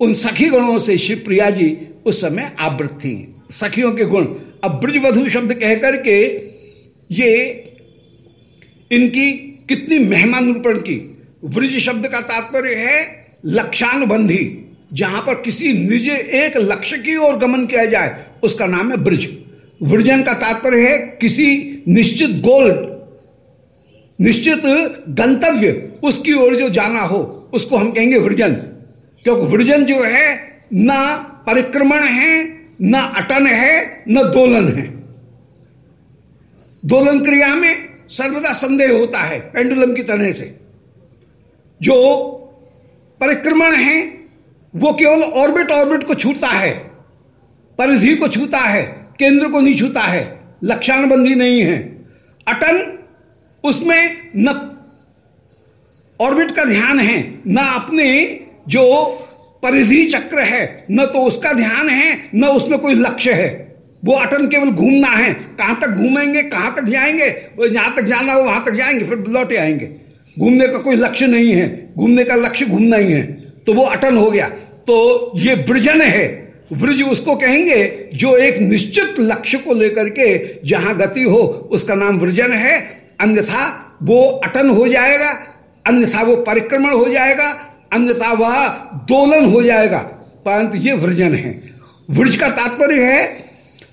उन सखी गणों से श्री प्रिया जी उस समय आवृत थी। सखियों के गुण अब ब्रजवधु शब्द कह करके ये इनकी कितनी महिमा निरूपण की। ब्रज शब्द का तात्पर्य है लक्षानुबंधी, जहाँ पर किसी निज एक लक्ष्य की ओर गमन किया जाए, उसका नाम है ब्रज। वृजन का तात्पर्य है किसी निश्चित गोल, निश्चित गंतव्य, उसकी ओर जो जाना हो, उसको हम कहेंगे वृजन क्योंकि वृजन जो है, ना परिक्रमण है न अटन है, न दोलन है। दोलन क्रिया में सर्वदा संदेह होता है, पेंडुलम की तरह से। जो परिक्रमण है, वो केवल ऑर्बिट ऑर्बिट को छूता है, परिधि को छूता है, केंद्र को नहीं छूता है लक्षाणबंदी नहीं है। अटन, उसमें न ऑर्बिट का ध्यान है, न अपने जो परिधि चक्र है। न तो उसका ध्यान है, न उसमें कोई लक्ष्य है। वो अटन केवल घूमना है। कहाँ तक घूमेंगे, कहाँ तक जाएँगे, वो जहाँ तक जाना हो, वहाँ तक जाएँगे, फिर लौटे आएँगे। घूमने का कोई लक्ष्य नहीं है। घूमने का लक्ष्य घूमना ही है। तो वो अटन हो गया। तो ये ब्रजन है। ब्रज उसको कहेंगे, जो एक निश्चित लक्ष्य को लेकर के जहाँ गति हो, उसका नाम वृजन है। अन्यथा वो अटन हो जाएगा। अन्यथा वो परिक्रमण हो जाएगा। अन्यथा वह दोलन हो जाएगा। परंतु ये वृजन है। वृज का तात्पर्य है,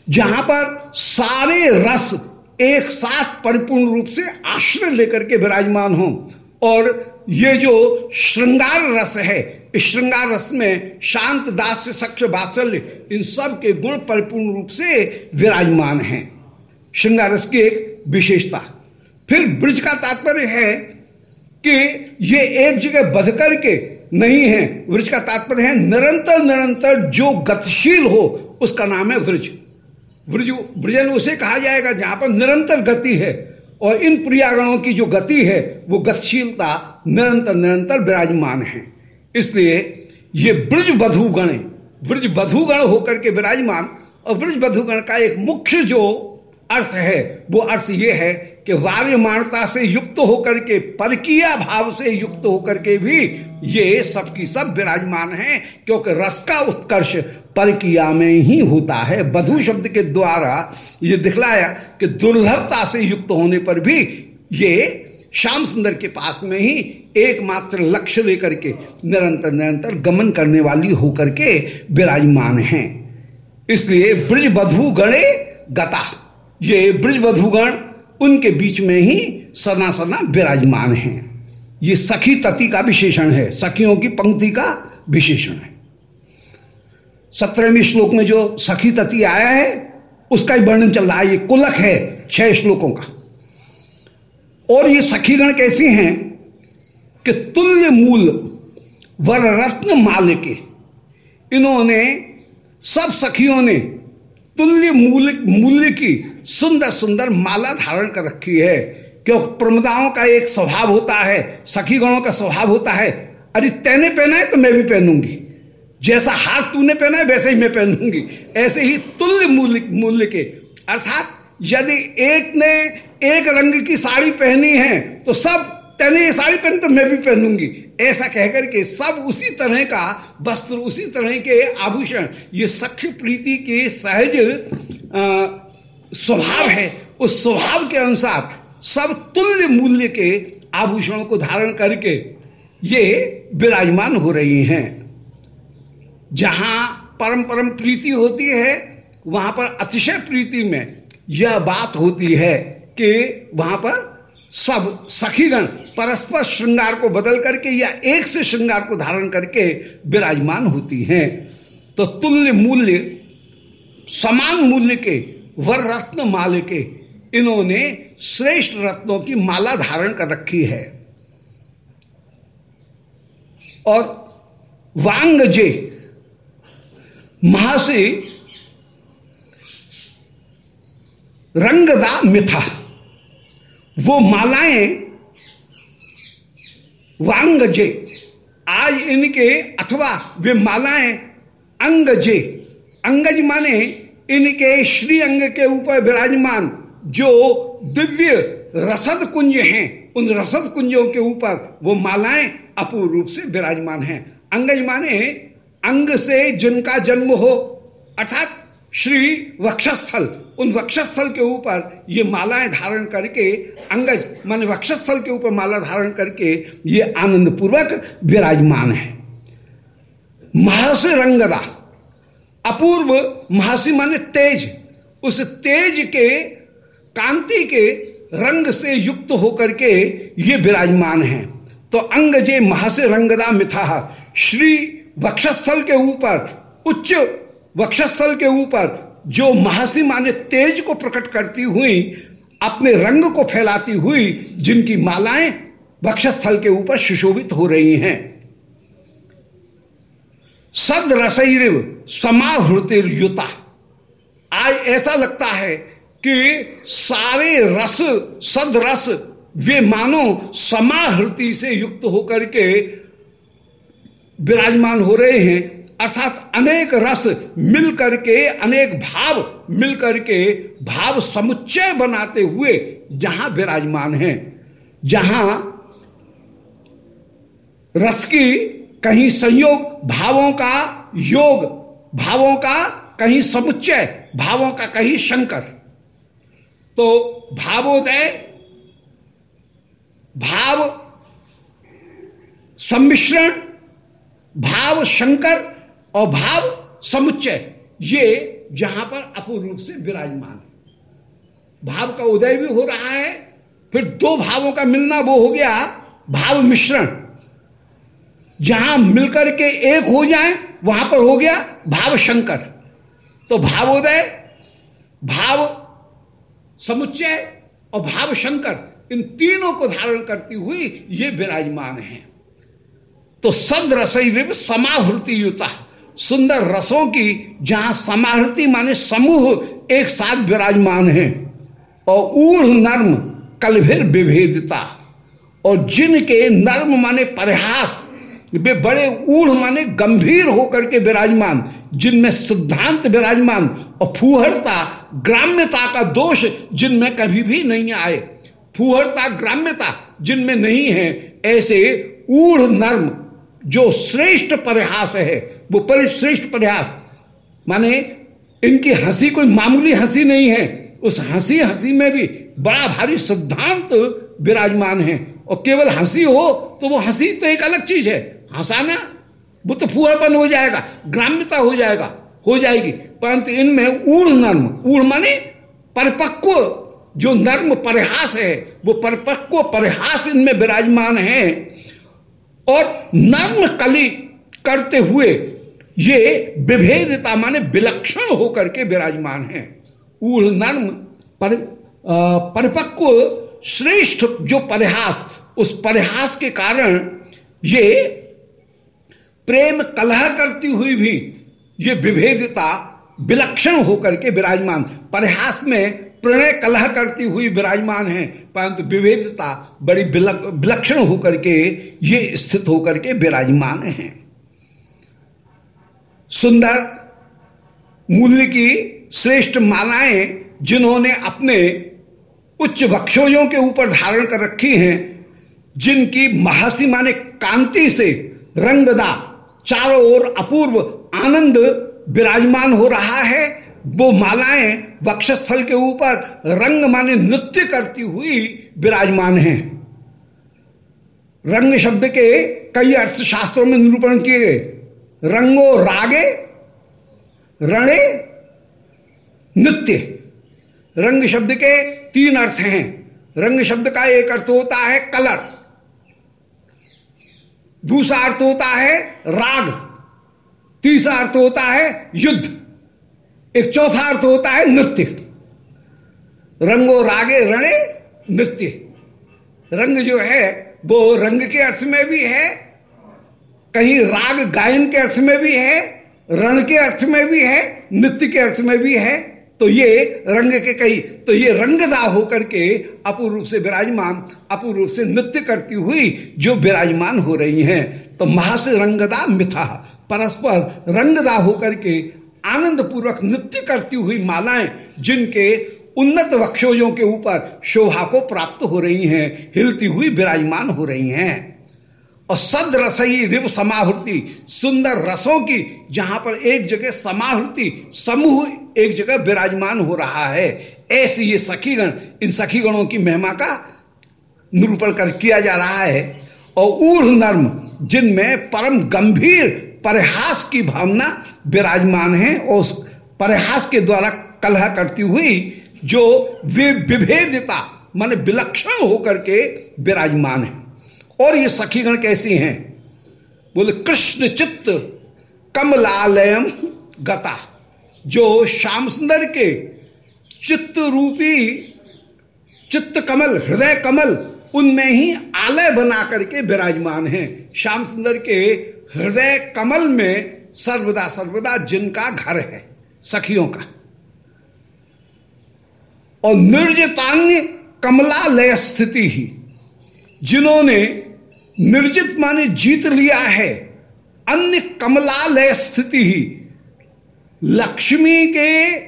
जहाँ पर सारे रस एक साथ परिपूर्ण रूप से आश्रय लेकर के विराजमान हो। और ये जो श्रृंगार रस है, इस श्रृंगार रस में शांत, दास सक्ष बात्सल्य, इन सब के गुण परिपूर्ण रूप से विराजमान हैं। श्रृंगार रस की एक विशेषता। फिर ब्रज का तात्पर्य है कि ये एक जगह बध करके नहीं है। वृज का तात्पर्य है, निरंतर निरंतर जो गतिशील हो, उसका नाम है वृज वृज ब्रजन उसे कहा जाएगा जहाँ पर निरंतर गति है और इन प्रियागणों की जो गति है, वो गतिशीलता निरंतर निरंतर विराजमान है। इसलिए ये ब्रज बधुगण ब्रज बधुगण होकर के विराजमान और ब्रज बधुगण का एक मुख्य जो अर्थ है, वो अर्थ ये है कि वार्यमानता से युक्त होकर के, परकिया भाव से युक्त होकर के भी ये सबकी सब विराजमान है, क्योंकि रस का उत्कर्ष परकिया में ही होता है। बधु शब्द के द्वारा ये दिखलाया कि दुर्लभता से युक्त होने पर भी ये श्याम सुंदर के पास में ही एकमात्र लक्ष्य लेकर के निरंतर निरंतर गमन करने वाली होकर के विराजमान हैं। इसलिए ब्रज बधु गणे गता। ये ब्रज बधुगण उनके बीच में ही सना सना विराजमान हैं। ये सखी तति का विशेषण है, सखियों की पंक्ति का विशेषण है। सत्रहवीं श्लोक में जो सखी तति आया है, उसका ही वर्णन चल रहा है, ये कुलक है छह श्लोकों का। और ये सखीगण कैसी हैं कि तुल्य मूल वर रत्न माल के इन्होंने सब सखियों ने तुल्य मूल्य मूल्य की सुंदर सुंदर माला धारण कर रखी है। क्योंकि प्रमदाओं का एक स्वभाव होता है सखी गणों का स्वभाव होता है। अरे, तैने पहना है तो मैं भी पहनूँगी। जैसा हार तूने पहना है, वैसे ही मैं पहनूँगी। ऐसे ही तुल्य मूल्य मूल्य के। अर्थात, यदि एक ने एक रंग की साड़ी पहनी है तो सब, तैने ये साड़ी पहनी तो मैं भी पहनूँगी। ऐसा कहकर के सब उसी तरह का वस्त्र, उसी तरह के आभूषण, ये सख्य प्रीति के सहज स्वभाव है, उस स्वभाव के अनुसार सब तुल्य मूल्य के आभूषणों को धारण करके ये विराजमान हो रही हैं। जहाँ परम परम प्रीति होती है, वहाँ पर अतिशय प्रीति में यह बात होती है कि वहाँ पर सब सखीगण परस्पर श्रृंगार को बदल करके या एक से श्रृंगार को धारण करके विराजमान होती हैं। तो तुल्य मूल्य, समान मूल्य के वर रत्न माल के इन्होंने श्रेष्ठ रत्नों की माला धारण कर रखी है। और वांगजे महासे रंगदा मिथा, वो मालाएँ वांगजे, आज इनके अथवा वे मालाएँ अंगजे, अंगज माने इनके श्री अंग के ऊपर विराजमान जो दिव्य रसद कुंज हैं, उन रसद कुंजों के ऊपर वो मालाएँ अपूर्ण रूप से विराजमान हैं। अंगज माने अंग से जिनका जन्म हो, अर्थात श्री वक्षस्थल, उन वक्षस्थल के ऊपर ये मालाएँ धारण करके, अंगज मान वक्षस्थल के ऊपर माला धारण करके ये आनंद पूर्वक विराजमान है। महर्षि रंगदा अपूर्व महर्षि माने तेज। उस तेज के, कांति के रंग से युक्त होकर के ये विराजमान है। तो अंग जे महर्षि रंगदा मिथा, श्री वक्षस्थल के ऊपर, उच्च वक्षस्थल के ऊपर, जो महासी माने तेज को प्रकट करती हुई, अपने रंग को फैलाती हुई, जिनकी मालाएँ वक्षस्थल के ऊपर सुशोभित हो रही हैं। सद रसैरिव समाहृतिर युता। आज ऐसा लगता है कि सारे रस सद रस वे मानो समाहृति से युक्त होकर के विराजमान हो रहे हैं। अर्थात अनेक रस मिल करके अनेक भाव मिल करके भाव समुच्चय बनाते हुए जहाँ विराजमान है, जहाँ रस की कहीं संयोग, भावों का योग, भावों का कहीं समुच्चय, भावों का कहीं शंकर। तो भावोदय, भाव सम्मिश्रण, भाव शंकर और भाव समुच्चय, ये जहाँ पर अपूर्ण रूप से विराजमान है। भाव का उदय भी हो रहा है, फिर दो भावों का मिलना वो हो गया, भाव मिश्रण। जहाँ मिलकर के एक हो जाए, वहाँ पर हो गया भाव शंकर। तो भावोदय भाव समुच्चय और भाव शंकर, इन तीनों को धारण करती हुई ये विराजमान है। तो सद रसई समाहृति युता, सुंदर रसों की जहाँ समाहृति माने समूह एक साथ विराजमान है, और ऊढ़ नर्म कलभिर विभेदता, और जिनके नर्म माने परिहास वे बड़े ऊढ़ माने गंभीर होकर के विराजमान, जिनमें सिद्धांत विराजमान और फूहरता, ग्राम्यता का दोष जिनमें कभी भी नहीं आए। फूहरता, ग्राम्यता जिनमें नहीं है, ऐसे ऊढ़ नर्म जो श्रेष्ठ परिहास है, वो परिश्रेष्ठ प्रयास माने इनकी हँसी कोई मामूली हँसी नहीं है, उस हँसी हँसी में भी बड़ा भारी सिद्धांत विराजमान है। और केवल हँसी हो तो वो हँसी तो एक अलग चीज़ है। हंसाना वो तो फूहड़पन हो जाएगा ग्राम्यता हो जाएगा हो जाएगी। परंतु इनमें ऊढ़ नर्म ऊढ़ माने परिपक्व जो नर्म परिहास है वो परिपक्व परिहास इनमें विराजमान है। और नर्म कली करते हुए ये विभेदता माने विलक्षण होकर के विराजमान है। ऊढ़ नर्म पर, परिपक्व श्रेष्ठ जो परिहास उस परिहास के कारण ये प्रेम कलह करती हुई भी ये विभेदता विलक्षण होकर के विराजमान, परिहास में प्रणय कलह करती हुई विराजमान है, परंतु विभेदता बड़ी विलक्षण होकर के ये स्थित होकर के विराजमान है। सुंदर मूल्य की श्रेष्ठ मालाएँ जिन्होंने अपने उच्च वक्षोजों के ऊपर धारण कर रखी हैं, जिनकी महासी माने कांति से रंगदा चारों ओर अपूर्व आनंद विराजमान हो रहा है। वो मालाएँ वक्षस्थल के ऊपर रंग माने नृत्य करती हुई विराजमान हैं। रंग शब्द के कई अर्थशास्त्रों में निरूपण किए गए। रंगो रागे, रणे, नृत्य। रंग शब्द के तीन अर्थ हैं। रंग शब्द का एक अर्थ होता है कलर। दूसरा अर्थ होता है राग। तीसरा अर्थ होता है युद्ध। एक चौथा अर्थ होता है नृत्य। रंगो रागे रणे नृत्य। रंग जो है, वो रंग के अर्थ में भी है, कहीं राग गायन के अर्थ में भी है, रण के अर्थ में भी है, नृत्य के अर्थ में भी है। तो ये रंग के कई तो ये रंगदा होकर के अपूर्व से विराजमान, अपूर्व से नृत्य करती हुई जो विराजमान हो रही हैं तो महास रंगदा मिथा, परस्पर रंगदा होकर के आनंद पूर्वक नृत्य करती हुई मालाएँ, जिनके उन्नत वक्षोजों के ऊपर शोभा को प्राप्त हो रही हैं, हिलती हुई विराजमान हो रही हैं। और सद रसई रिव समाहृति, सुंदर रसों की, जहाँ पर एक जगह समाहृति, समूह एक जगह विराजमान हो रहा है। ऐसे ये सखीगण, इन सखीगणों की महिमा का निरूपण कर किया जा रहा है। और ऊढ़ नर्म, जिनमें परम गंभीर परिहास की भावना विराजमान है, और उस परिहास के द्वारा कलह करती हुई, जो विभेदता मान विलक्षण होकर के विराजमान है। और ये सखीगण कैसी हैं? बोले, कृष्ण चित्त कमलालयम गता। जो श्याम सुंदर के चित्त रूपी, चित्त कमल, हृदय कमल, उनमें ही आलय बना करके विराजमान है। श्याम सुंदर के हृदय कमल में सर्वदा सर्वदा जिनका घर है, सखियों का। और निर्जितान्य कमलालय स्थिति ही, जिन्होंने निर्जित माने जीत लिया है। अन्य कमलालय स्थिति ही। लक्ष्मी के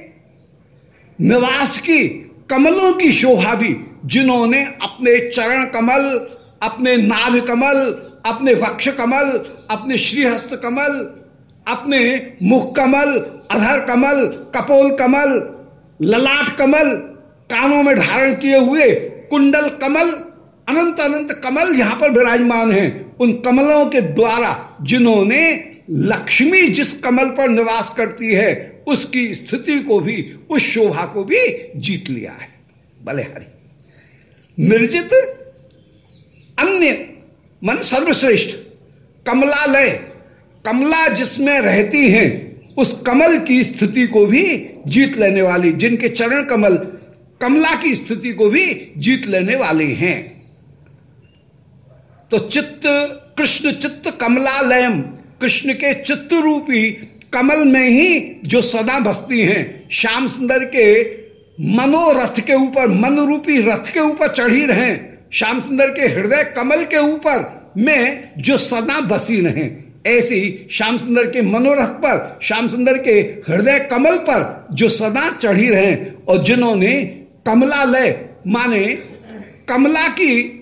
निवास की, कमलों की शोभा भी, जिन्होंने अपने चरण कमल, अपने नाभ कमल, अपने वक्ष कमल, अपने श्रीहस्त कमल, अपने मुख कमल, अधर कमल, कपोल कमल, ललाट कमल, कानों में धारण किए हुए कुंडल कमल अनंत अनंत कमल यहाँ पर विराजमान हैं। उन कमलों के द्वारा जिन्होंने लक्ष्मी जिस कमल पर निवास करती है, उसकी स्थिति को भी, उस शोभा को भी जीत लिया है। बलिहारी निर्जित अन्य मन सर्वश्रेष्ठ, कमलालय, कमला जिसमें रहती हैं, उस कमल की स्थिति को भी जीत लेने वाली, जिनके चरण कमल कमला की स्थिति को भी जीत लेने वाले हैं। तो चित्त, कृष्ण चित्त कमलालयम, कृष्ण के चित्त रूपी कमल में ही जो सदा बसती हैं, श्याम सुंदर के मनोरथ के ऊपर मन रूपी रथ के ऊपर चढ़ी रहे, श्याम सुंदर के हृदय कमल के ऊपर में जो सदा बसी रहे, ऐसी श्याम सुंदर के मनोरथ पर, श्याम सुंदर के हृदय कमल पर जो सदा चढ़ी रहे, और जिन्होंने कमलालय, माने कमला की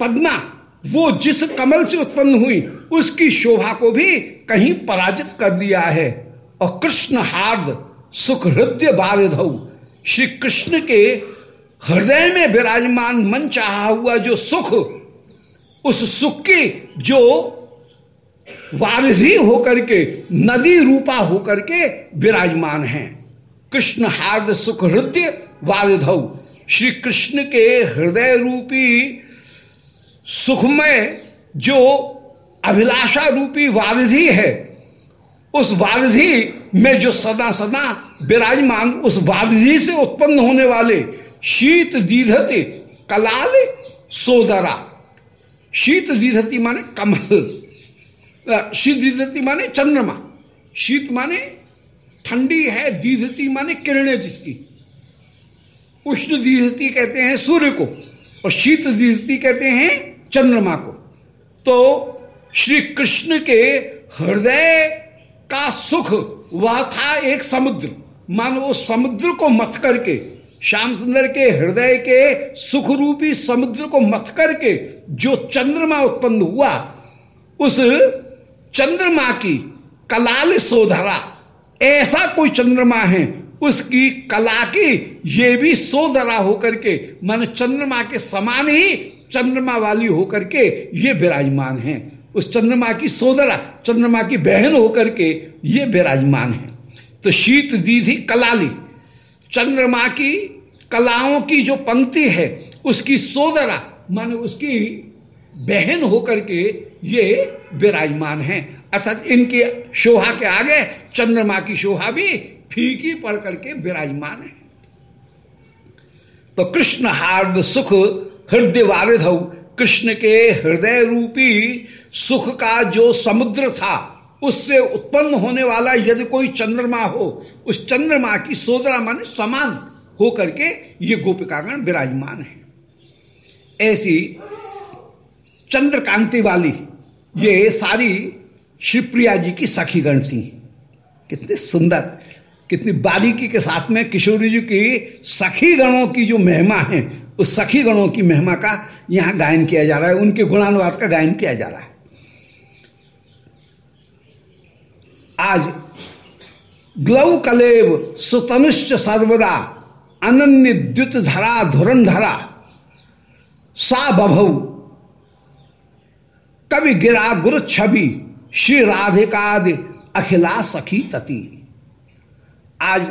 पद्मा, वो जिस कमल से उत्पन्न हुई, उसकी शोभा को भी कहीं पराजित कर दिया है। और कृष्ण हार्द सुख हृदय बारिधौ। श्री कृष्ण के हृदय में विराजमान मन चाहा हुआ जो सुख, उस सुख की जो वारिधि होकर के, नदी रूपा होकर के विराजमान है। कृष्ण हार्द सुख हृदय वारिधौ श्री कृष्ण के हृदय रूपी सुखमय जो अभिलाषा रूपी वारिधि है, उस वारिधि में जो सदा सदा विराजमान उस वारिधि से उत्पन्न होने वाले शीत दीधति कलाल सोदरा। शीत दीधति माने कमल शीत दीधति माने चंद्रमा, शीत माने ठंडी है दीधति माने किरणें जिसकी। उष्ण दीधति कहते हैं सूर्य को, और शीत दीधति कहते हैं चंद्रमा को। तो श्री कृष्ण के हृदय का सुख वह था एक समुद्र। मानो उस समुद्र को मथ करके, श्याम सुंदर के हृदय के सुख रूपी समुद्र को मथ करके जो चंद्रमा उत्पन्न हुआ, उस चंद्रमा की कलाल सोधरा। ऐसा कोई चंद्रमा है, उसकी कला की ये भी सोधरा होकर के, मन चंद्रमा के समान ही चंद्रमा वाली होकर के ये विराजमान है। उस चंद्रमा की सोदरा, चंद्रमा की बहन होकर के ये विराजमान है। तो शीत दीधी कलाली, चंद्रमा की कलाओं की जो पंक्ति है, उसकी सोदरा, माने उसकी बहन होकर के ये विराजमान है। अर्थात इनकी शोभा के आगे चंद्रमा की शोभा भी फीकी पड़ करके विराजमान है। तो कृष्ण हार्द सुख हृदय वारिध कृष्ण के हृदय रूपी सुख का जो समुद्र था, उससे उत्पन्न होने वाला यदि कोई चंद्रमा हो, उस चंद्रमा की सोदरा माने समान हो करके ये गोपिकागण विराजमान है। ऐसी चंद्रकांति वाली ये सारी शिवप्रिया जी की सखी गण थी। कितने सुंदर, कितनी बारीकी के साथ में किशोरी जी की सखी गणों की जो महिमा है उस सखी गणों की महिमा का यहाँ गायन किया जा रहा है, उनके गुणानुवाद का गायन किया जा रहा है। आज ग्लव कलेव सुतनुश्च सर्वदा, अनन्य द्युत धरा धुरंधरा सा बभौ। कवि गिरा गुरु छवि, श्री राधिकादि अखिला सखी तती। आज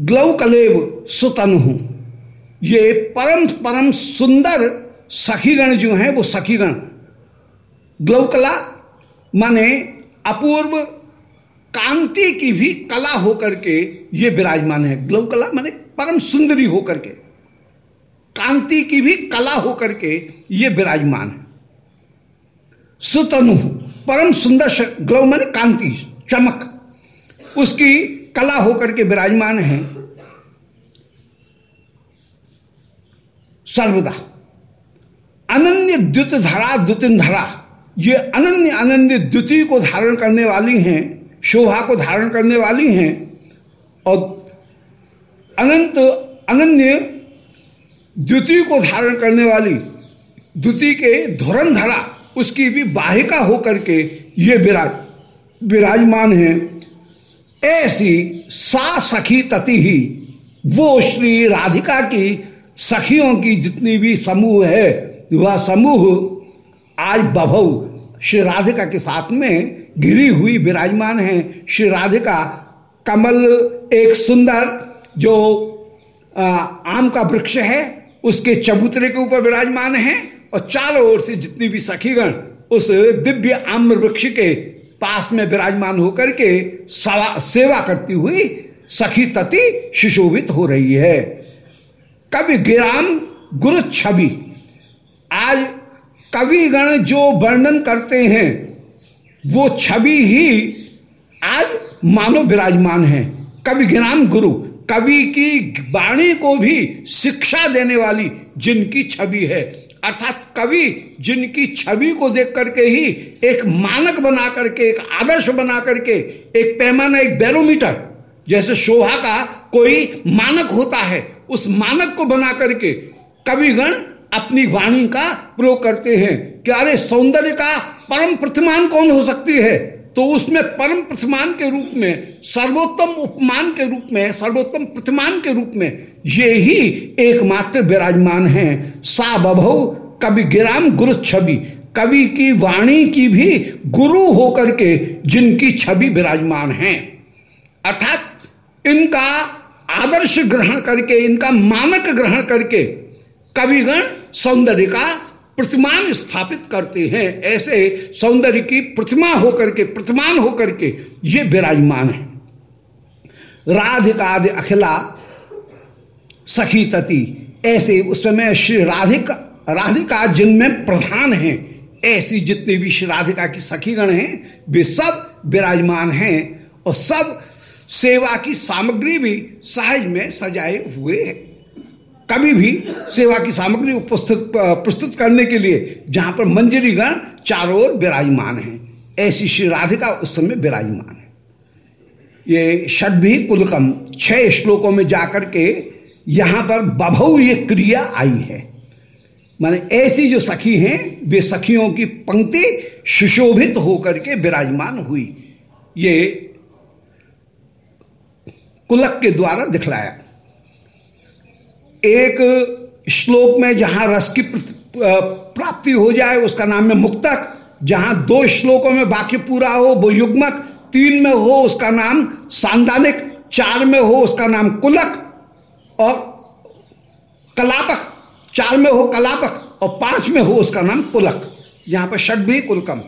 ग्लव कलेव सुतनु। ये परम परम सुंदर सखीगण जो हैं, वो सखीगण। ग्लव कला माने अपूर्व कांति की भी कला होकर के ये विराजमान है। ग्लव कला माने परम सुंदरी होकर के। कांति की भी कला होकर के ये विराजमान है। सुतनु, परम सुंदर ग्लव माने कांति, चमक। उसकी कला होकर के विराजमान है। सर्वदा। अनन्य द्युत धरा द्युतिन धरा ये अनन्य अनन्य द्युति को धारण करने वाली हैं, शोभा को धारण करने वाली हैं, और अनंत, अनन्य द्युति को धारण करने वाली द्वितीय के धुरंधरा, उसकी भी बाहिका होकर के ये विराज, विराजमान है। ऐसी सा सखी तति ही, वो श्री राधिका की सखियों की जितनी भी समूह है, वह समूह आज बभव श्री राधिका के साथ में घिरी हुई विराजमान है। श्री राधिका कमल एक सुंदर जो आम का वृक्ष है, उसके चबूतरे के ऊपर विराजमान है और चारों ओर से जितनी भी सखीगण उस दिव्य आम्र वृक्ष के पास में विराजमान होकर के सेवा करती हुई सखी तति सुशोभित हो रही है। कवि गिराम गुरु छवि। आज कविगण जो वर्णन करते हैं, वो छवि ही आज मानव विराजमान है। कवि गिराम गुरु, कवि की वाणी को भी शिक्षा देने वाली जिनकी छवि है। अर्थात कवि जिनकी छवि को देख करके ही एक मानक बना करके, एक आदर्श बना करके, एक पैमाना, एक बैरोमीटर, जैसे शोभा का कोई मानक होता है, उस मानक को बना करके कविगण अपनी वाणी का प्रयोग करते हैं कि अरे सौंदर्य का परम प्रतिमान कौन हो सकती है? तो उसमें परम प्रतिमान के रूप में, सर्वोत्तम उपमान के रूप में, सर्वोत्तम प्रतिमान के रूप में ये ही एकमात्र विराजमान है। सा बभव कवि गिराम गुरु छवि, कवि की वाणी की भी गुरु होकर के जिनकी छवि विराजमान है। अर्थात इनका आदर्श ग्रहण करके, इनका मानक ग्रहण करके कविगण सौंदर्य का प्रतिमान स्थापित करते हैं। ऐसे सौंदर्य की प्रतिमा होकर के, प्रतिमान होकर के ये विराजमान है। राधिकादि अखिला सखी तती, ऐसे उस समय श्री राधिका राधिका जिनमें प्रधान हैं, ऐसी जितने भी श्री राधिका की सखीगण हैं, वे सब विराजमान हैं और सब सेवा की सामग्री भी सहज में सजाए हुए हैं। कभी भी सेवा की सामग्री उपस्थित प्रस्तुत करने के लिए जहाँ पर मंजरी गण चारों ओर विराजमान है। ऐसी श्री राधिका उस समय विराजमान है। ये षडभी कुलकम, छह श्लोकों में जाकर के यहाँ पर बभव ये क्रिया आई है। माने ऐसी जो सखी हैं, वे सखियों की पंक्ति सुशोभित होकर के विराजमान हुई। ये कुलक के द्वारा दिखलाया। एक श्लोक में जहाँ रस की प्राप्ति हो जाए, उसका नाम है मुक्तक। जहाँ दो श्लोकों में वाक्य पूरा हो, वो युग्मक। तीन में हो, उसका नाम सांदानिक। चार में हो, उसका नाम कुलक। और कलापक। चार में हो, कलापक। और पाँच में हो, उसका नाम कुलक। यहाँ पर षड भी कुलकम।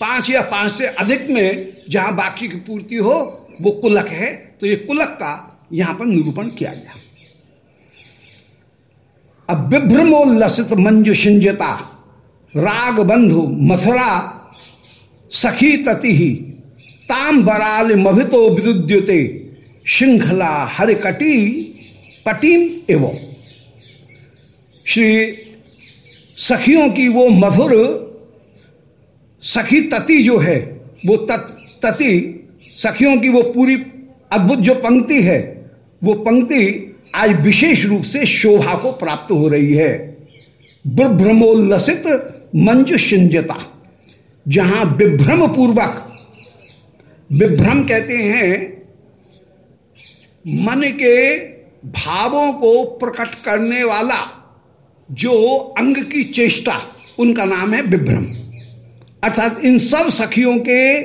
पाँच या पाँच से अधिक में जहाँ बाकी की पूर्ति हो, वो कुलक है। तो ये कुलक का यहाँ पर निरूपण किया गया। अब मंजु सिंजता राग बंधु मथुरा, सखी तति ताम बराल मभितो विद्युते श्रृंखला हरिकटी, पटीम एवं। श्री सखियों की वो मधुर सखी तति जो है, वो तत, तति, सखियों की वो पूरी अद्भुत जो पंक्ति है, वो पंक्ति आज विशेष रूप से शोभा को प्राप्त हो रही है। विभ्रमोल्लसित मंजु सिंजता जहाँ विभ्रम पूर्वक विभ्रम कहते हैं, मन के भावों को प्रकट करने वाला जो अंग की चेष्टा, उनका नाम है विभ्रम। अर्थात इन सब सखियों के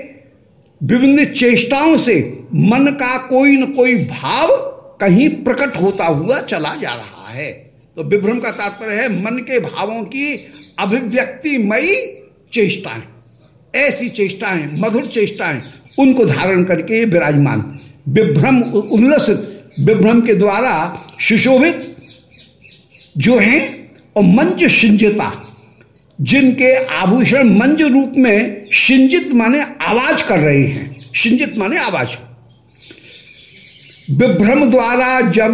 विभिन्न चेष्टाओं से मन का कोई न कोई भाव कहीं प्रकट होता हुआ चला जा रहा है। तो विभ्रम का तात्पर्य है, मन के भावों की अभिव्यक्तिमयी चेष्टाएँ। ऐसी चेष्टाएँ, मधुर चेष्टाएँ, उनको धारण करके विराजमान। विभ्रम उल्लसित, विभ्रम के द्वारा सुशोभित जो हैं, और मंच सिंजता जिनके आभूषण मंज रूप में सिंजित माने आवाज़ कर रहे हैं। सिंजित माने आवाज़। विभ्रम द्वारा जब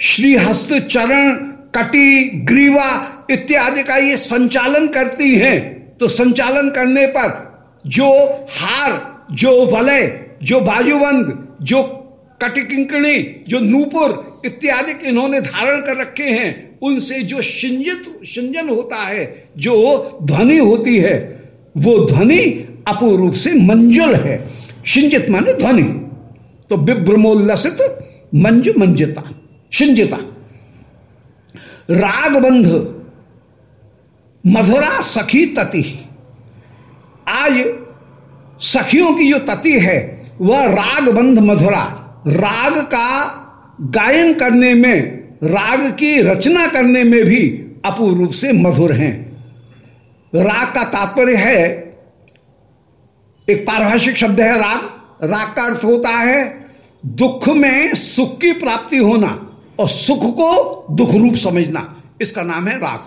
श्रीहस्त चरण, कटी, ग्रीवा इत्यादि का ये संचालन करती हैं तो संचालन करने पर जो हार, जो वलय, जो बाजुबंद, जो कटिकिंकणी जो नूपुर इत्यादि इन्होंने धारण कर रखे हैं, उनसे जो सिंजित, सिंजन होता है, जो ध्वनि होती है, वो ध्वनि अपूर्व से मंजुल है। सिंजित माने ध्वनि। तो विभ्रमोल्लसित मंजु मंजिता सिंजिता रागबंध, मधुरा सखी तति। आज सखियों की जो तति है, वह रागबंध मधुरा, राग का गायन करने में, राग की रचना करने में भी अपूर्व रूप से मधुर हैं। राग का तात्पर्य है, एक पारिभाषिक शब्द है राग राग का अर्थ होता है दुख में सुख की प्राप्ति होना और सुख को दुख रूप समझना। इसका नाम है राग।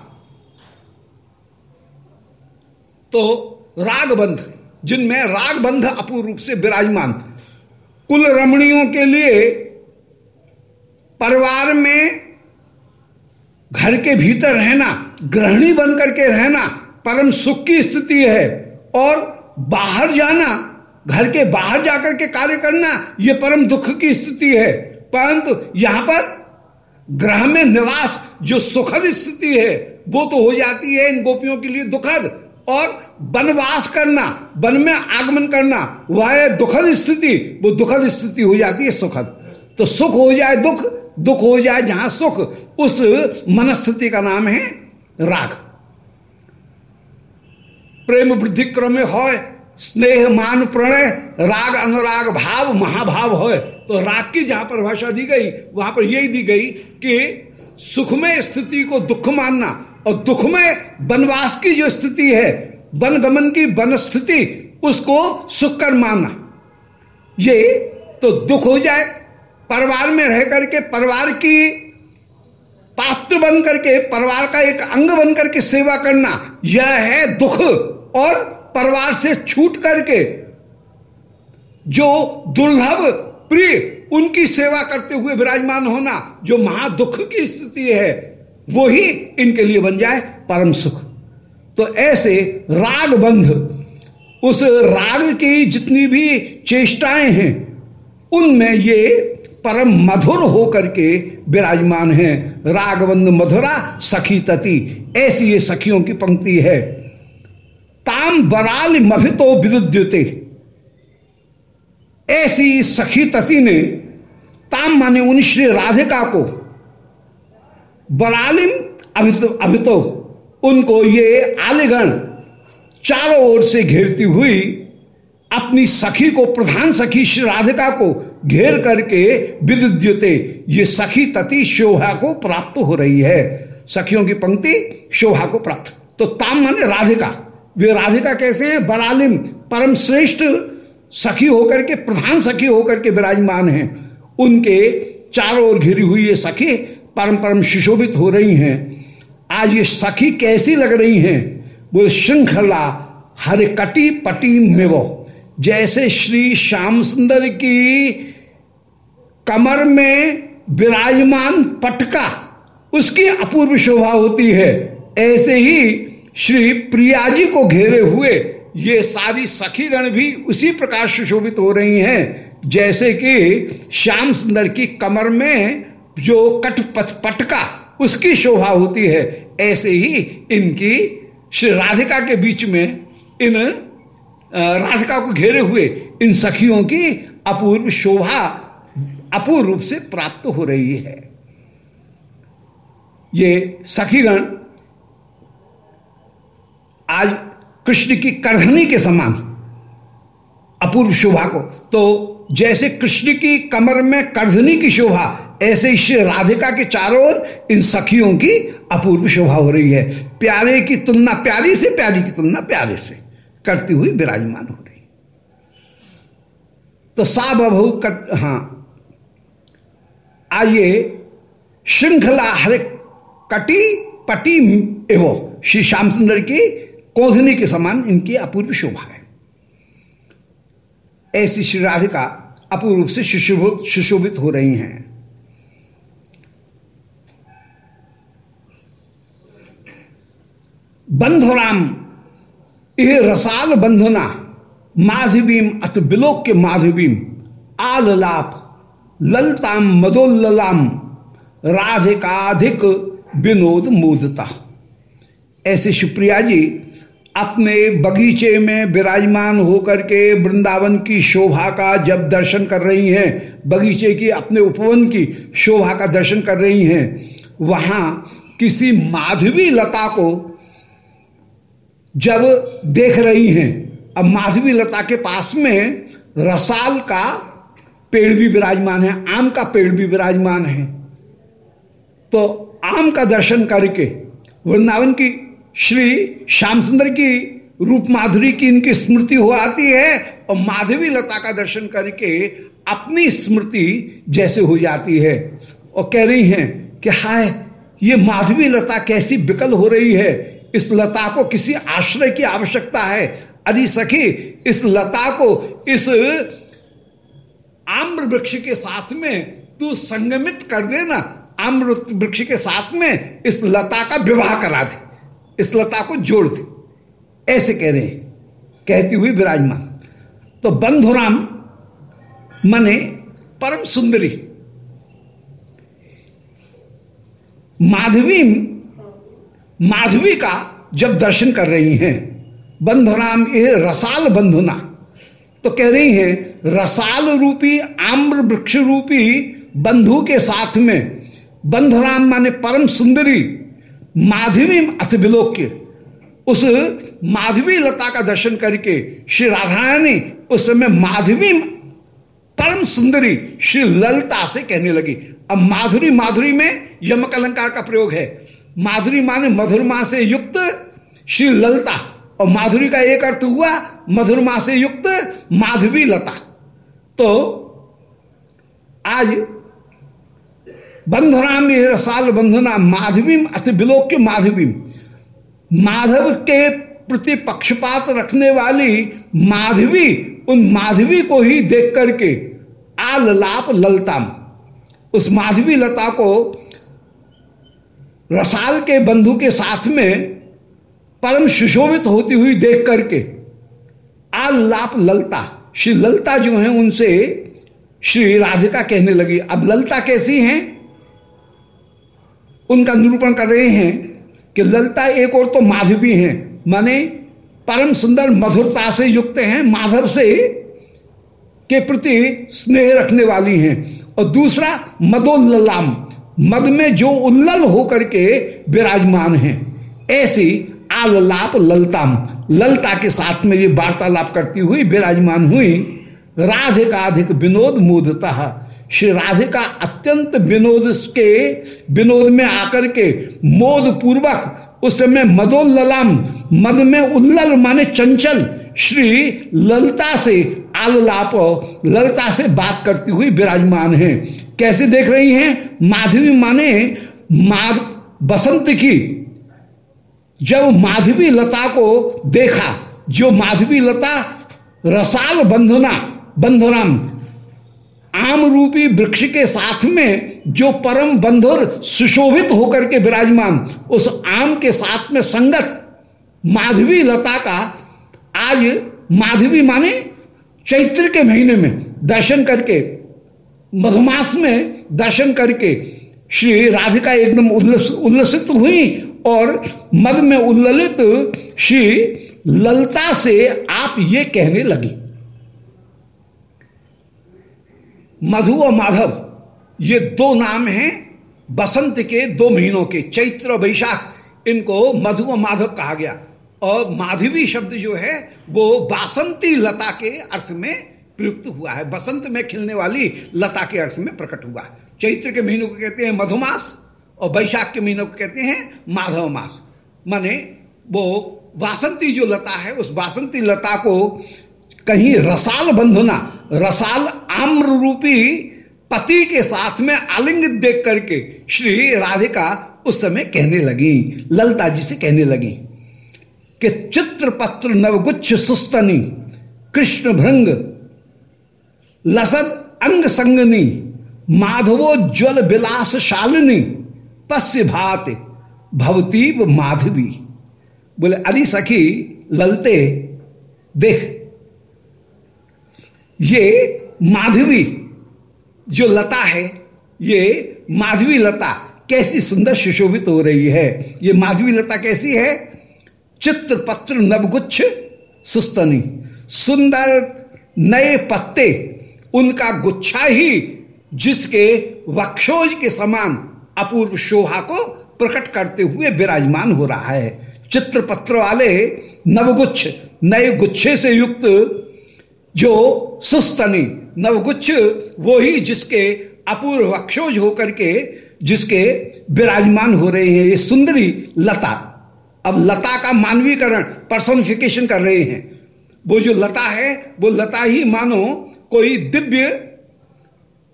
तो रागबंध, जिनमें रागबंध अपूर्व रूप से विराजमान। कुल रमणियों के लिए परिवार में घर के भीतर रहना, गृहिणी बन करके रहना परम सुख की स्थिति है और बाहर जाना घर के बाहर जाकर के कार्य करना यह परम दुख की स्थिति है। परंतु यहाँ पर ग्रह में निवास जो सुखद स्थिति है, वो तो हो जाती है इन गोपियों के लिए दुखद। और वनवास करना, वन में आगमन करना, वह दुखद स्थिति। वो दुखद स्थिति हो जाती है सुखद। तो सुख हो जाए दुख दुख हो जाए जहाँ सुख, उस मनस्थिति का नाम है राग। प्रेम वृद्धि क्रम में हो स्नेह मान प्रणय, राग, अनुराग, भाव, महाभाव हो तो राग की जहाँ परिभाषा दी गई, वहाँ पर यही दी गई कि सुखमय स्थिति को दुख मानना और दुखमय वनवास की जो स्थिति है वन गमन की वन स्थिति उसको सुख कर मानना। ये तो दुख हो जाए, परिवार में रह करके, परिवार की पात्र बन करके, परिवार का एक अंग बन करके सेवा करना, यह है दुख और परिवार से छूट करके जो दुर्लभ प्रिय उनकी सेवा करते हुए विराजमान होना, जो महादुख की स्थिति है, वो ही इनके लिए बन जाए परम सुख। तो ऐसे राग बंध उस राग की जितनी भी चेष्टाएँ हैं, उनमें ये परम मधुर होकर के विराजमान है। रागबंद मधुरा सखी तति, ऐसी ये सखियों की पंक्ति है। ताम बराल मभितो विद्युते ऐसी सखी तति ने ताम माने उन श्री राधिका को बरालिम अभितो, अभितो उनको ये आलिगण चारों ओर से घेरती हुई अपनी सखी को प्रधान सखी श्री राधिका को घेर करके विद्युते ये सखी तति शोभा को प्राप्त हो रही है। सखियों की पंक्ति शोभा को प्राप्त। तो ताम माने राधिका। वे राधिका कैसे है? बरालिम परम श्रेष्ठ सखी होकर के, प्रधान सखी होकर के विराजमान हैं। उनके चारों ओर घिरी हुई ये सखी परम परम सुशोभित हो रही हैं। आज ये सखी कैसी लग रही हैं? वो श्रृंखला हर कटी पटी मेवो। जैसे श्री श्याम सुंदर की कमर में विराजमान पटका, उसकी अपूर्व शोभा होती है। ऐसे ही श्री प्रिया जी को घेरे हुए ये सारी सखीगण भी उसी प्रकार सुशोभित हो रही हैं, जैसे कि श्याम सुंदर की कमर में जो कट पटका, उसकी शोभा होती है। ऐसे ही इनकी श्री राधिका के बीच में इन राधिका को घेरे हुए इन सखियों की अपूर्व शोभा अपूर्व रूप से प्राप्त हो रही है। ये सखीगण आज कृष्ण की करधनी के समान अपूर्व शोभा को। तो जैसे कृष्ण की कमर में करधनी की शोभा, ऐसे ही श्री राधिका के चारों ओर इन सखियों की अपूर्व शोभा हो रही है। प्यारे की तुलना, प्यारी से प्यारी की तुलना प्यारे से करती हुई विराजमान हो रही। तो सा बभु हाँ। आइए श्रृंखला हर कटी पटी एवं श्री श्याम सुंदर की कोधनी के समान इनकी अपूर्व शोभा है। ऐसी श्री राधिका अपूर्व रूप से सुशोभित हो रही हैं। बंधुराम ये रसाल बंधुना माधवीम अथ बिलोक के माधवीम आललाप, ललताम मदोल्लाम राधिकाधिक विनोद मोदता। ऐसे शिवप्रिया जी अपने बगीचे में विराजमान होकर के वृंदावन की शोभा का जब दर्शन कर रही हैं, बगीचे की, अपने उपवन की शोभा का दर्शन कर रही हैं, वहाँ किसी माधवी लता को जब देख रही हैं, अब माधवी लता के पास में रसाल का पेड़ भी विराजमान है, आम का पेड़ भी विराजमान है। तो आम का दर्शन करके वृंदावन की श्री श्याम सुंदर की रूप माधुरी की इनकी स्मृति हो आती है और माधवी लता का दर्शन करके अपनी स्मृति जैसे हो जाती है। और कह रही हैं कि हाय, ये माधवी लता कैसी विकल हो रही है। इस लता को किसी आश्रय की आवश्यकता है। अरे सखी, इस लता को इस आम्र वृक्ष के साथ में तू संगमित कर देना। आम्र वृक्ष के साथ में इस लता का विवाह करा दे। इस लता को जोड़ दे। ऐसे कह रहे कहती हुई विराजमान। तो बंधुराम मने परम सुंदरी। माधवी माधवी का जब दर्शन कर रही हैं, बंधुराम ये रसाल बंधुना। तो कह रही हैं, रसाल रूपी, आम्र वृक्ष रूपी बंधु के साथ में बंधुराम माने परम सुंदरी माधवी अथ विलोक्य उस माधवी लता का दर्शन करके श्री राधा ने उस समय माधवी परम सुंदरी श्री ललता से कहने लगी, अब माधुरी माधुरी में यमक अलंकार का प्रयोग है। माधुरी माने मधुरमा से युक्त श्री ललता और माधुरी का एक अर्थ हुआ मधुरमा से युक्त माधवी लता। तो आज बंधुराम रसाल बंधना माधवीम अथ बिलोक के माधवीम। माधव के प्रति पक्षपात रखने वाली माधवी, उन माधवी को ही देख करके आल लाप ललताम। उस माधवी लता को रसाल के बंधु के साथ में परम सुशोभित होती हुई देख करके आल लाप ललता। श्री ललता जो है, उनसे श्री राधिका कहने लगी, अब ललता कैसी हैं? उनका निरूपण कर रहे हैं कि ललता एक और तो माधवी हैं। माने परम सुंदर मधुरता से युक्त हैं, माधव से के प्रति स्नेह रखने वाली हैं। और दूसरा मदोल्लाम मद में जो उल्लल होकर के विराजमान हैं। ऐसी आललाप ललताम। ललता के साथ में ये वार्तालाप करती हुई विराजमान हुई राधिका अधिक विनोद मूदता श्री राधिका अत्यंत विनोद के विनोद में आकर के मोद पूर्वक उस समय मदोल्लाम मद में उल्लल माने चंचल, श्री ललता से आललाप, ललता से बात करती हुई विराजमान है। कैसे देख रही हैं? माधवी माने माध बसंत की। जब माधवी लता को देखा, जो माधवी लता रसाल बंधुना बंधुराम आम रूपी वृक्ष के साथ में जो परम बंधुर सुशोभित होकर के विराजमान, उस आम के साथ में संगत माधवी लता का आज माधवी माने चैत्र के महीने में दर्शन करके, मधुमास में दर्शन करके श्री राधिका एकदम उल्लसित हुई और मद में उल्ललित श्री ललता से आप ये कहने लगी। मधु और माधव, ये दो नाम हैं बसंत के दो महीनों के, चैत्र और वैशाख, इनको मधु और माधव कहा गया। और माधवी शब्द जो है, वो बासंती लता के अर्थ में प्रयुक्त हुआ है। बसंत में खिलने वाली लता के अर्थ में प्रकट हुआ। है चैत्र के महीनों को कहते हैं मधुमास, और वैशाख के महीनों को कहते हैं माधव मास। माने वो वासंती जो लता है, उस वासंती लता को कहीं रसाल बंधना, रसाल आम्र रूपी पति के साथ में आलिंगित देख करके श्री राधिका उस समय कहने लगी, ललता जी से कहने लगी कि चित्र पत्र नवगुच्छ सुस्तनी, कृष्ण भृंग, लसद अंग संगनी, माधवो ज्वल विलास शालिनी पश्य भात भवतीब माधवी। बोले, अरे सखी, ललते, देख ये माधवी, जो लता है, ये माधवी लता कैसी सुंदर सुशोभित हो रही है। ये माधवी लता कैसी है? चित्र पत्र नवगुच्छ सुस्तनी। सुंदर नए पत्ते, उनका गुच्छा ही जिसके वक्षोज के समान अपूर्व शोभा को प्रकट करते हुए विराजमान हो रहा है। चित्र पत्र वाले नवगुच्छ, नए गुच्छे से युक्त जो सुस्तनी, नवगुच्छ वो ही जिसके अपूर्व अक्षोज होकर के, जिसके विराजमान हो रहे हैं ये सुंदरी लता। अब लता का मानवीकरण पर्सोनिफिकेशन कर रहे हैं। वो जो लता है, वो लता ही मानो कोई दिव्य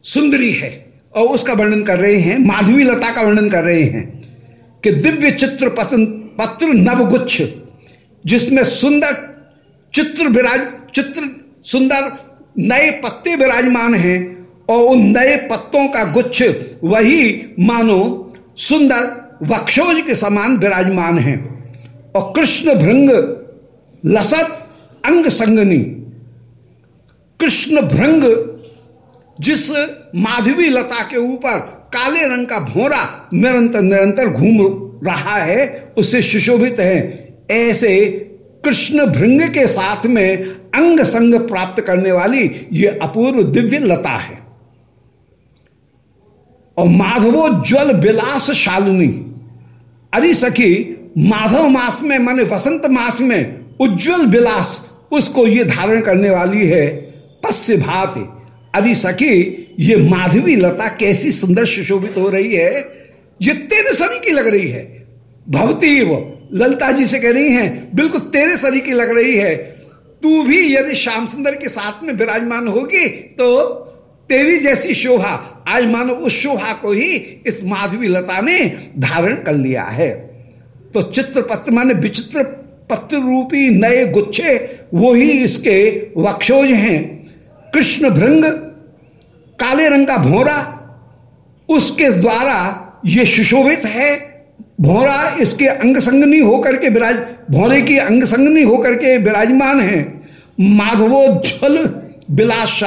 सुंदरी है। और उसका वर्णन कर रहे हैं, माधवी लता का वर्णन कर रहे हैं कि दिव्य चित्र पत्र नवगुच्छ, जिसमें सुंदर चित्र विराज चित्र सुंदर नए पत्ते विराजमान हैं और उन नए पत्तों का गुच्छ वही, मानो, सुंदर वक्षोज के समान विराजमान है। और कृष्ण भृंग, लसत, अंग संगनी। कृष्ण भृंग, जिस माधवी लता के ऊपर काले रंग का भोरा निरंतर निरंतर घूम रहा है उससे सुशोभित है। ऐसे कृष्ण भृंग के साथ में अंग संग प्राप्त करने वाली ये अपूर्व दिव्य लता है। और माधवो ज्वल विलास शालिनी अरे सखी, माधव मास में, माने वसंत मास में उज्जवल विलास उसको ये धारण करने वाली है, पश्य भात। अरे सखी, ये माधवी लता कैसी सुंदर सुशोभित हो रही है, ये तेरे शरीर की लग रही है। भवती वो, ललता जी से कह रही हैं, बिल्कुल तेरे शरीर की लग रही है तू भी यदि श्याम सुंदर के साथ में विराजमान होगी तो तेरी जैसी शोभा, आज मानो उस शोभा को ही इस माधवी लता ने धारण कर लिया है। तो चित्र पत्र माने विचित्र पत्र रूपी नए गुच्छे, वो ही इसके वक्षोज हैं। कृष्ण भृंग, काले रंग का भोरा, उसके द्वारा ये सुशोभित है। भोरा इसके अंग संगनी होकर के विराज, भोरे की अंग संगनी होकर के विराजमान है। माधवोज्वल विलास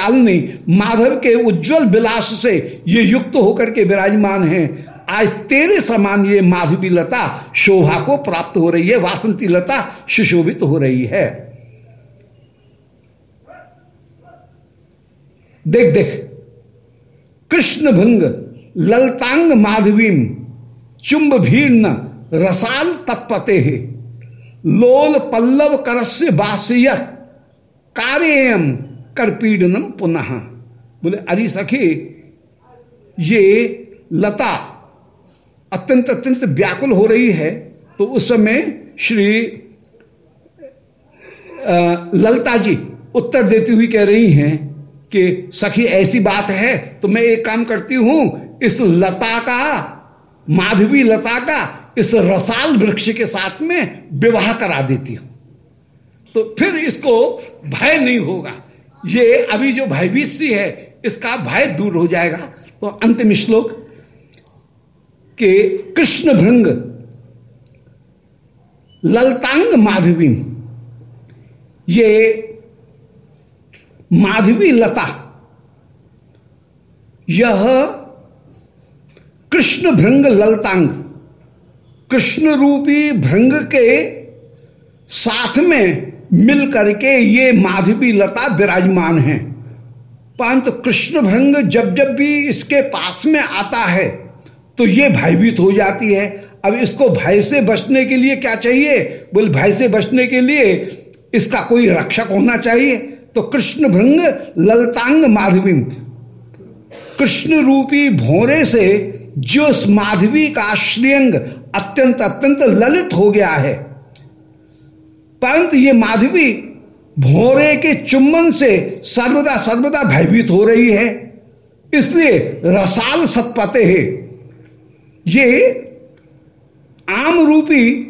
माधव के उज्जवल विलास से ये युक्त होकर के विराजमान है। आज तेरे समान ये माधवी लता शोभा को प्राप्त हो रही है, वासंती लता सुशोभित हो रही है। देख देख कृष्ण भंग ललतांग माधवीम चुंब भीर्ण रसाल तत्पते है। लोल पल्लव करस्य बासियत कार्यम करपीडनम पुनः। बोले, अरे सखी, ये लता अत्यंत अत्यंत व्याकुल हो रही है तो उस समय श्री ललता जी उत्तर देती हुई कह रही हैं कि, सखी, ऐसी बात है तो मैं एक काम करती हूँ, इस लता का माधवी लता का इस रसाल वृक्ष के साथ में विवाह करा देती हूँ। तो फिर इसको भय नहीं होगा। ये अभी जो भयभीत सी है, इसका भय दूर हो जाएगा। तो अंतिम श्लोक, के कृष्ण भृंग ललतांग माधवी, ये माधवी लता, यह कृष्ण भृंग ललतांग। कृष्ण रूपी भृंग के साथ में मिल करके ये माधवी लता विराजमान है। परंतु कृष्ण भृंग जब जब भी इसके पास में आता है तो ये भयभीत हो जाती है। अब इसको भय से बचने के लिए क्या चाहिए? बोल, भय से बचने के लिए इसका कोई रक्षक होना चाहिए। तो कृष्ण भृंग ललतांग माधवी। कृष्ण रूपी भोरे से जो उस माधवी का श्रीअंग अत्यंत अत्यंत ललित हो गया है, परंतु ये माधवी भोरे के चुम्बन से सर्वदा सर्वदा भयभीत हो रही है, इसलिए रसाल सतपते है। ये आम रूपी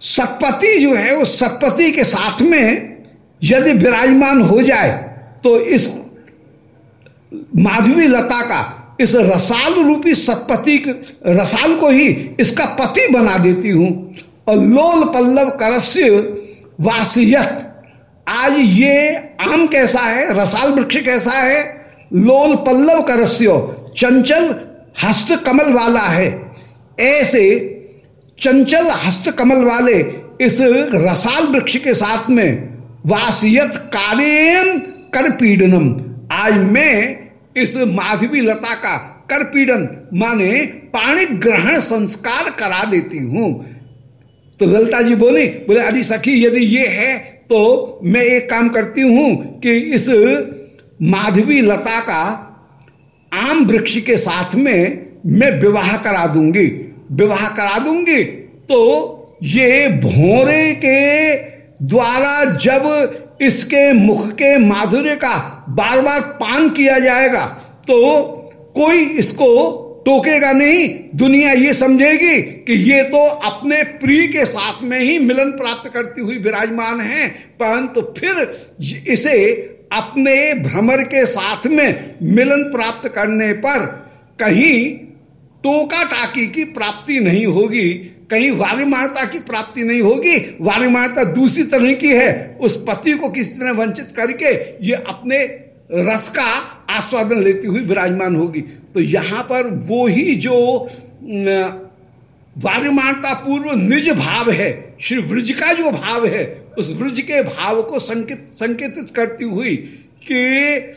सतपति जो है, उस सतपति के साथ में यदि विराजमान हो जाए तो इस माधवी लता का इस रसाल रूपी सतपति रसाल को ही इसका पति बना देती हूँ। और लोल पल्लव करस्य वासियत। आज ये आम कैसा है? रसाल वृक्ष कैसा है? लोल पल्लव करस्य। चंचल हस्त कमल वाला है। ऐसे चंचल हस्त कमल वाले इस रसाल वृक्ष के साथ में वासियत कार्यम कर पीड़नम। आज मैं इस माधवी लता का कर पीड़न माने पाणी ग्रहण संस्कार करा देती हूँ। तो ललता जी बोली, बोले, अरे सखी, यदि ये है तो मैं एक काम करती हूँ कि इस माधवी लता का आम वृक्ष के साथ में मैं विवाह करा दूँगी। विवाह करा दूँगी तो ये भोरे के द्वारा जब इसके मुख के माधुर्य का बार बार पान किया जाएगा तो कोई इसको टोकेगा नहीं। दुनिया ये समझेगी कि ये तो अपने प्रिय के साथ में ही मिलन प्राप्त करती हुई विराजमान है, परंतु फिर इसे अपने भ्रमर के साथ में मिलन प्राप्त करने पर कहीं टोका टाकी की प्राप्ति नहीं होगी। कहीं वारिमारता की प्राप्ति नहीं होगी वारिमारता दूसरी तरह की है। उस पति को किसी तरह वंचित करके ये अपने रस का आस्वादन लेती हुई विराजमान होगी। तो यहाँ पर वो ही जो वार्यमानता पूर्व निज भाव है, श्री व्रज का जो भाव है, उस व्रज के भाव को संकेत, संकेतित करती हुई कि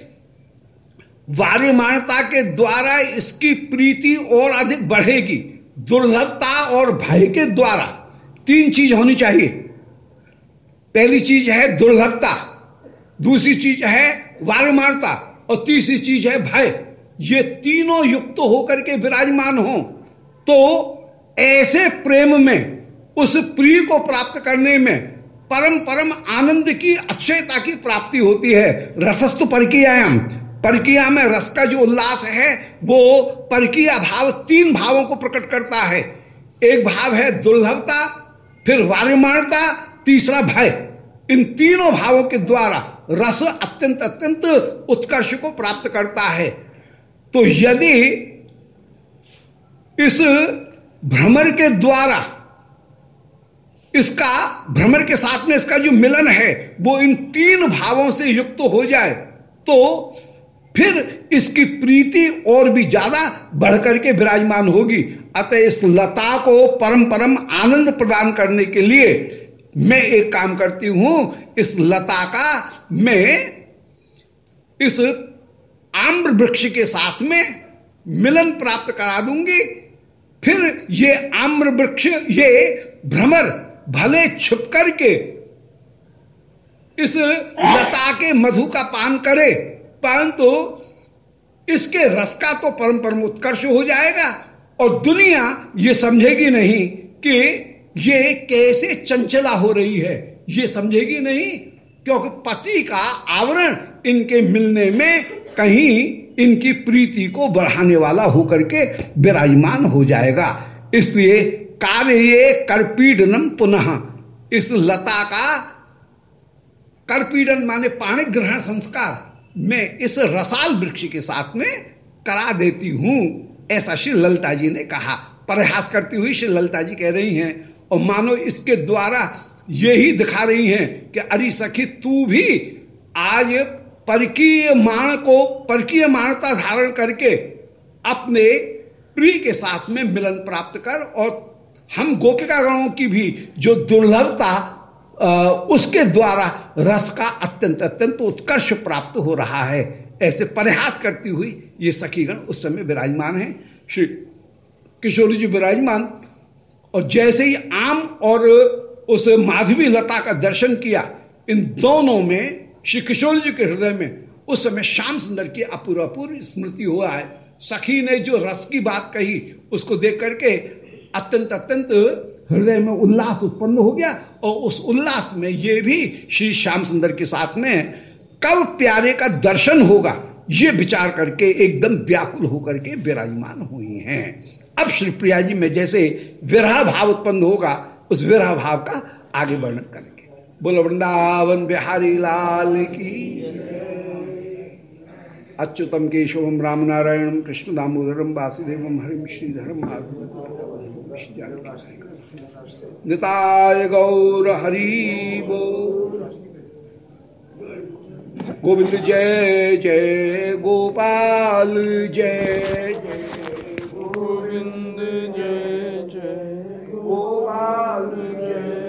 वार्यमानता के द्वारा इसकी प्रीति और अधिक बढ़ेगी। दुर्लभता और भय के द्वारा तीन चीज़ होनी चाहिए। पहली चीज़ है दुर्लभता, दूसरी चीज़ है वार्यमानता और तीसरी चीज़ है भय। ये तीनों युक्त तो होकर के विराजमान हो तो ऐसे प्रेम में, उस प्रिय को प्राप्त करने में परम परम आनंद की अक्षयता की प्राप्ति होती है। रसस्तु परकियाम परकिया में रस का जो उल्लास है, वो परकिया भाव तीन भावों को प्रकट करता है। एक भाव है दुर्लभता, फिर वार्यमाणता तीसरा भय। इन तीनों भावों के द्वारा रस अत्यंत अत्यंत उत्कर्ष को प्राप्त करता है। तो यदि इस भ्रमर के द्वारा, इसका, भ्रमर के साथ में इसका जो मिलन है, वो इन तीन भावों से युक्त हो जाए तो फिर इसकी प्रीति और भी ज़्यादा बढ़कर के विराजमान होगी। अतः इस लता को परम परम आनंद प्रदान करने के लिए मैं एक काम करती हूँ। इस लता का मैं इस आम्र वृक्ष के साथ में मिलन प्राप्त करा दूँगी। फिर ये आम्र वृक्ष, ये भ्रमर भले छुप करके इस लता के मधु का पान करे परंतु इसके रस का तो परम परम उत्कर्ष हो जाएगा। और दुनिया ये समझेगी नहीं कि ये कैसे चंचला हो रही है। ये समझेगी नहीं क्योंकि पति का आवरण इनके मिलने में कहीं इनकी प्रीति को बढ़ाने वाला होकर के विराजमान हो जाएगा। इसलिए कार्य करपीडनम पुनः। इस लता का करपीडन माने पाणी ग्रहण संस्कार। मैं इस रसाल वृक्ष के साथ में करा देती हूँ, ऐसा श्री ललता जी ने कहा। प्रयास करती हुई श्री ललता जी कह रही हैं, और मानो इसके द्वारा यही दिखा रही हैं कि अरे सखी, तू भी आज परकीय मान को, परकीय मानता धारण करके अपने प्रिय के साथ में मिलन प्राप्त कर, और हम गोपिका गणों की भी जो दुर्लभता उसके द्वारा रस का अत्यंत अत्यंत उत्कर्ष प्राप्त हो रहा है। ऐसे प्रयास करती हुई ये सखीगण उस समय विराजमान है। श्री किशोरी जी विराजमान। और जैसे ही आम और उस माधवी लता का दर्शन किया, इन दोनों में, श्री किशोर जी के हृदय में उस समय श्याम सुंदर की अपूर्व अपूर्व स्मृति हुआ है। सखी ने जो रस की बात कही, उसको देख करके अत्यंत अत्यंत हृदय में उल्लास उत्पन्न हो गया और उस उल्लास में ये भी श्री श्याम सुंदर के साथ में कब प्यारे का दर्शन होगा। ये विचार करके एकदम व्याकुल होकर के विराजमान हुई हैं। अब श्री प्रिया जी में जैसे विरह भाव उत्पन्न होगा, उस विरह भाव का आगे वर्णन करेंगे। बोलो, वृंदावन बिहारी लाल की अच्युतम केशवम राम नारायण कृष्ण दामोदरम वासुदेव हरिम श्रीधरम निताय गौर हरि गोविंद जय जय गोपाल जय जय। गोविंद जय जय गोपाल जय।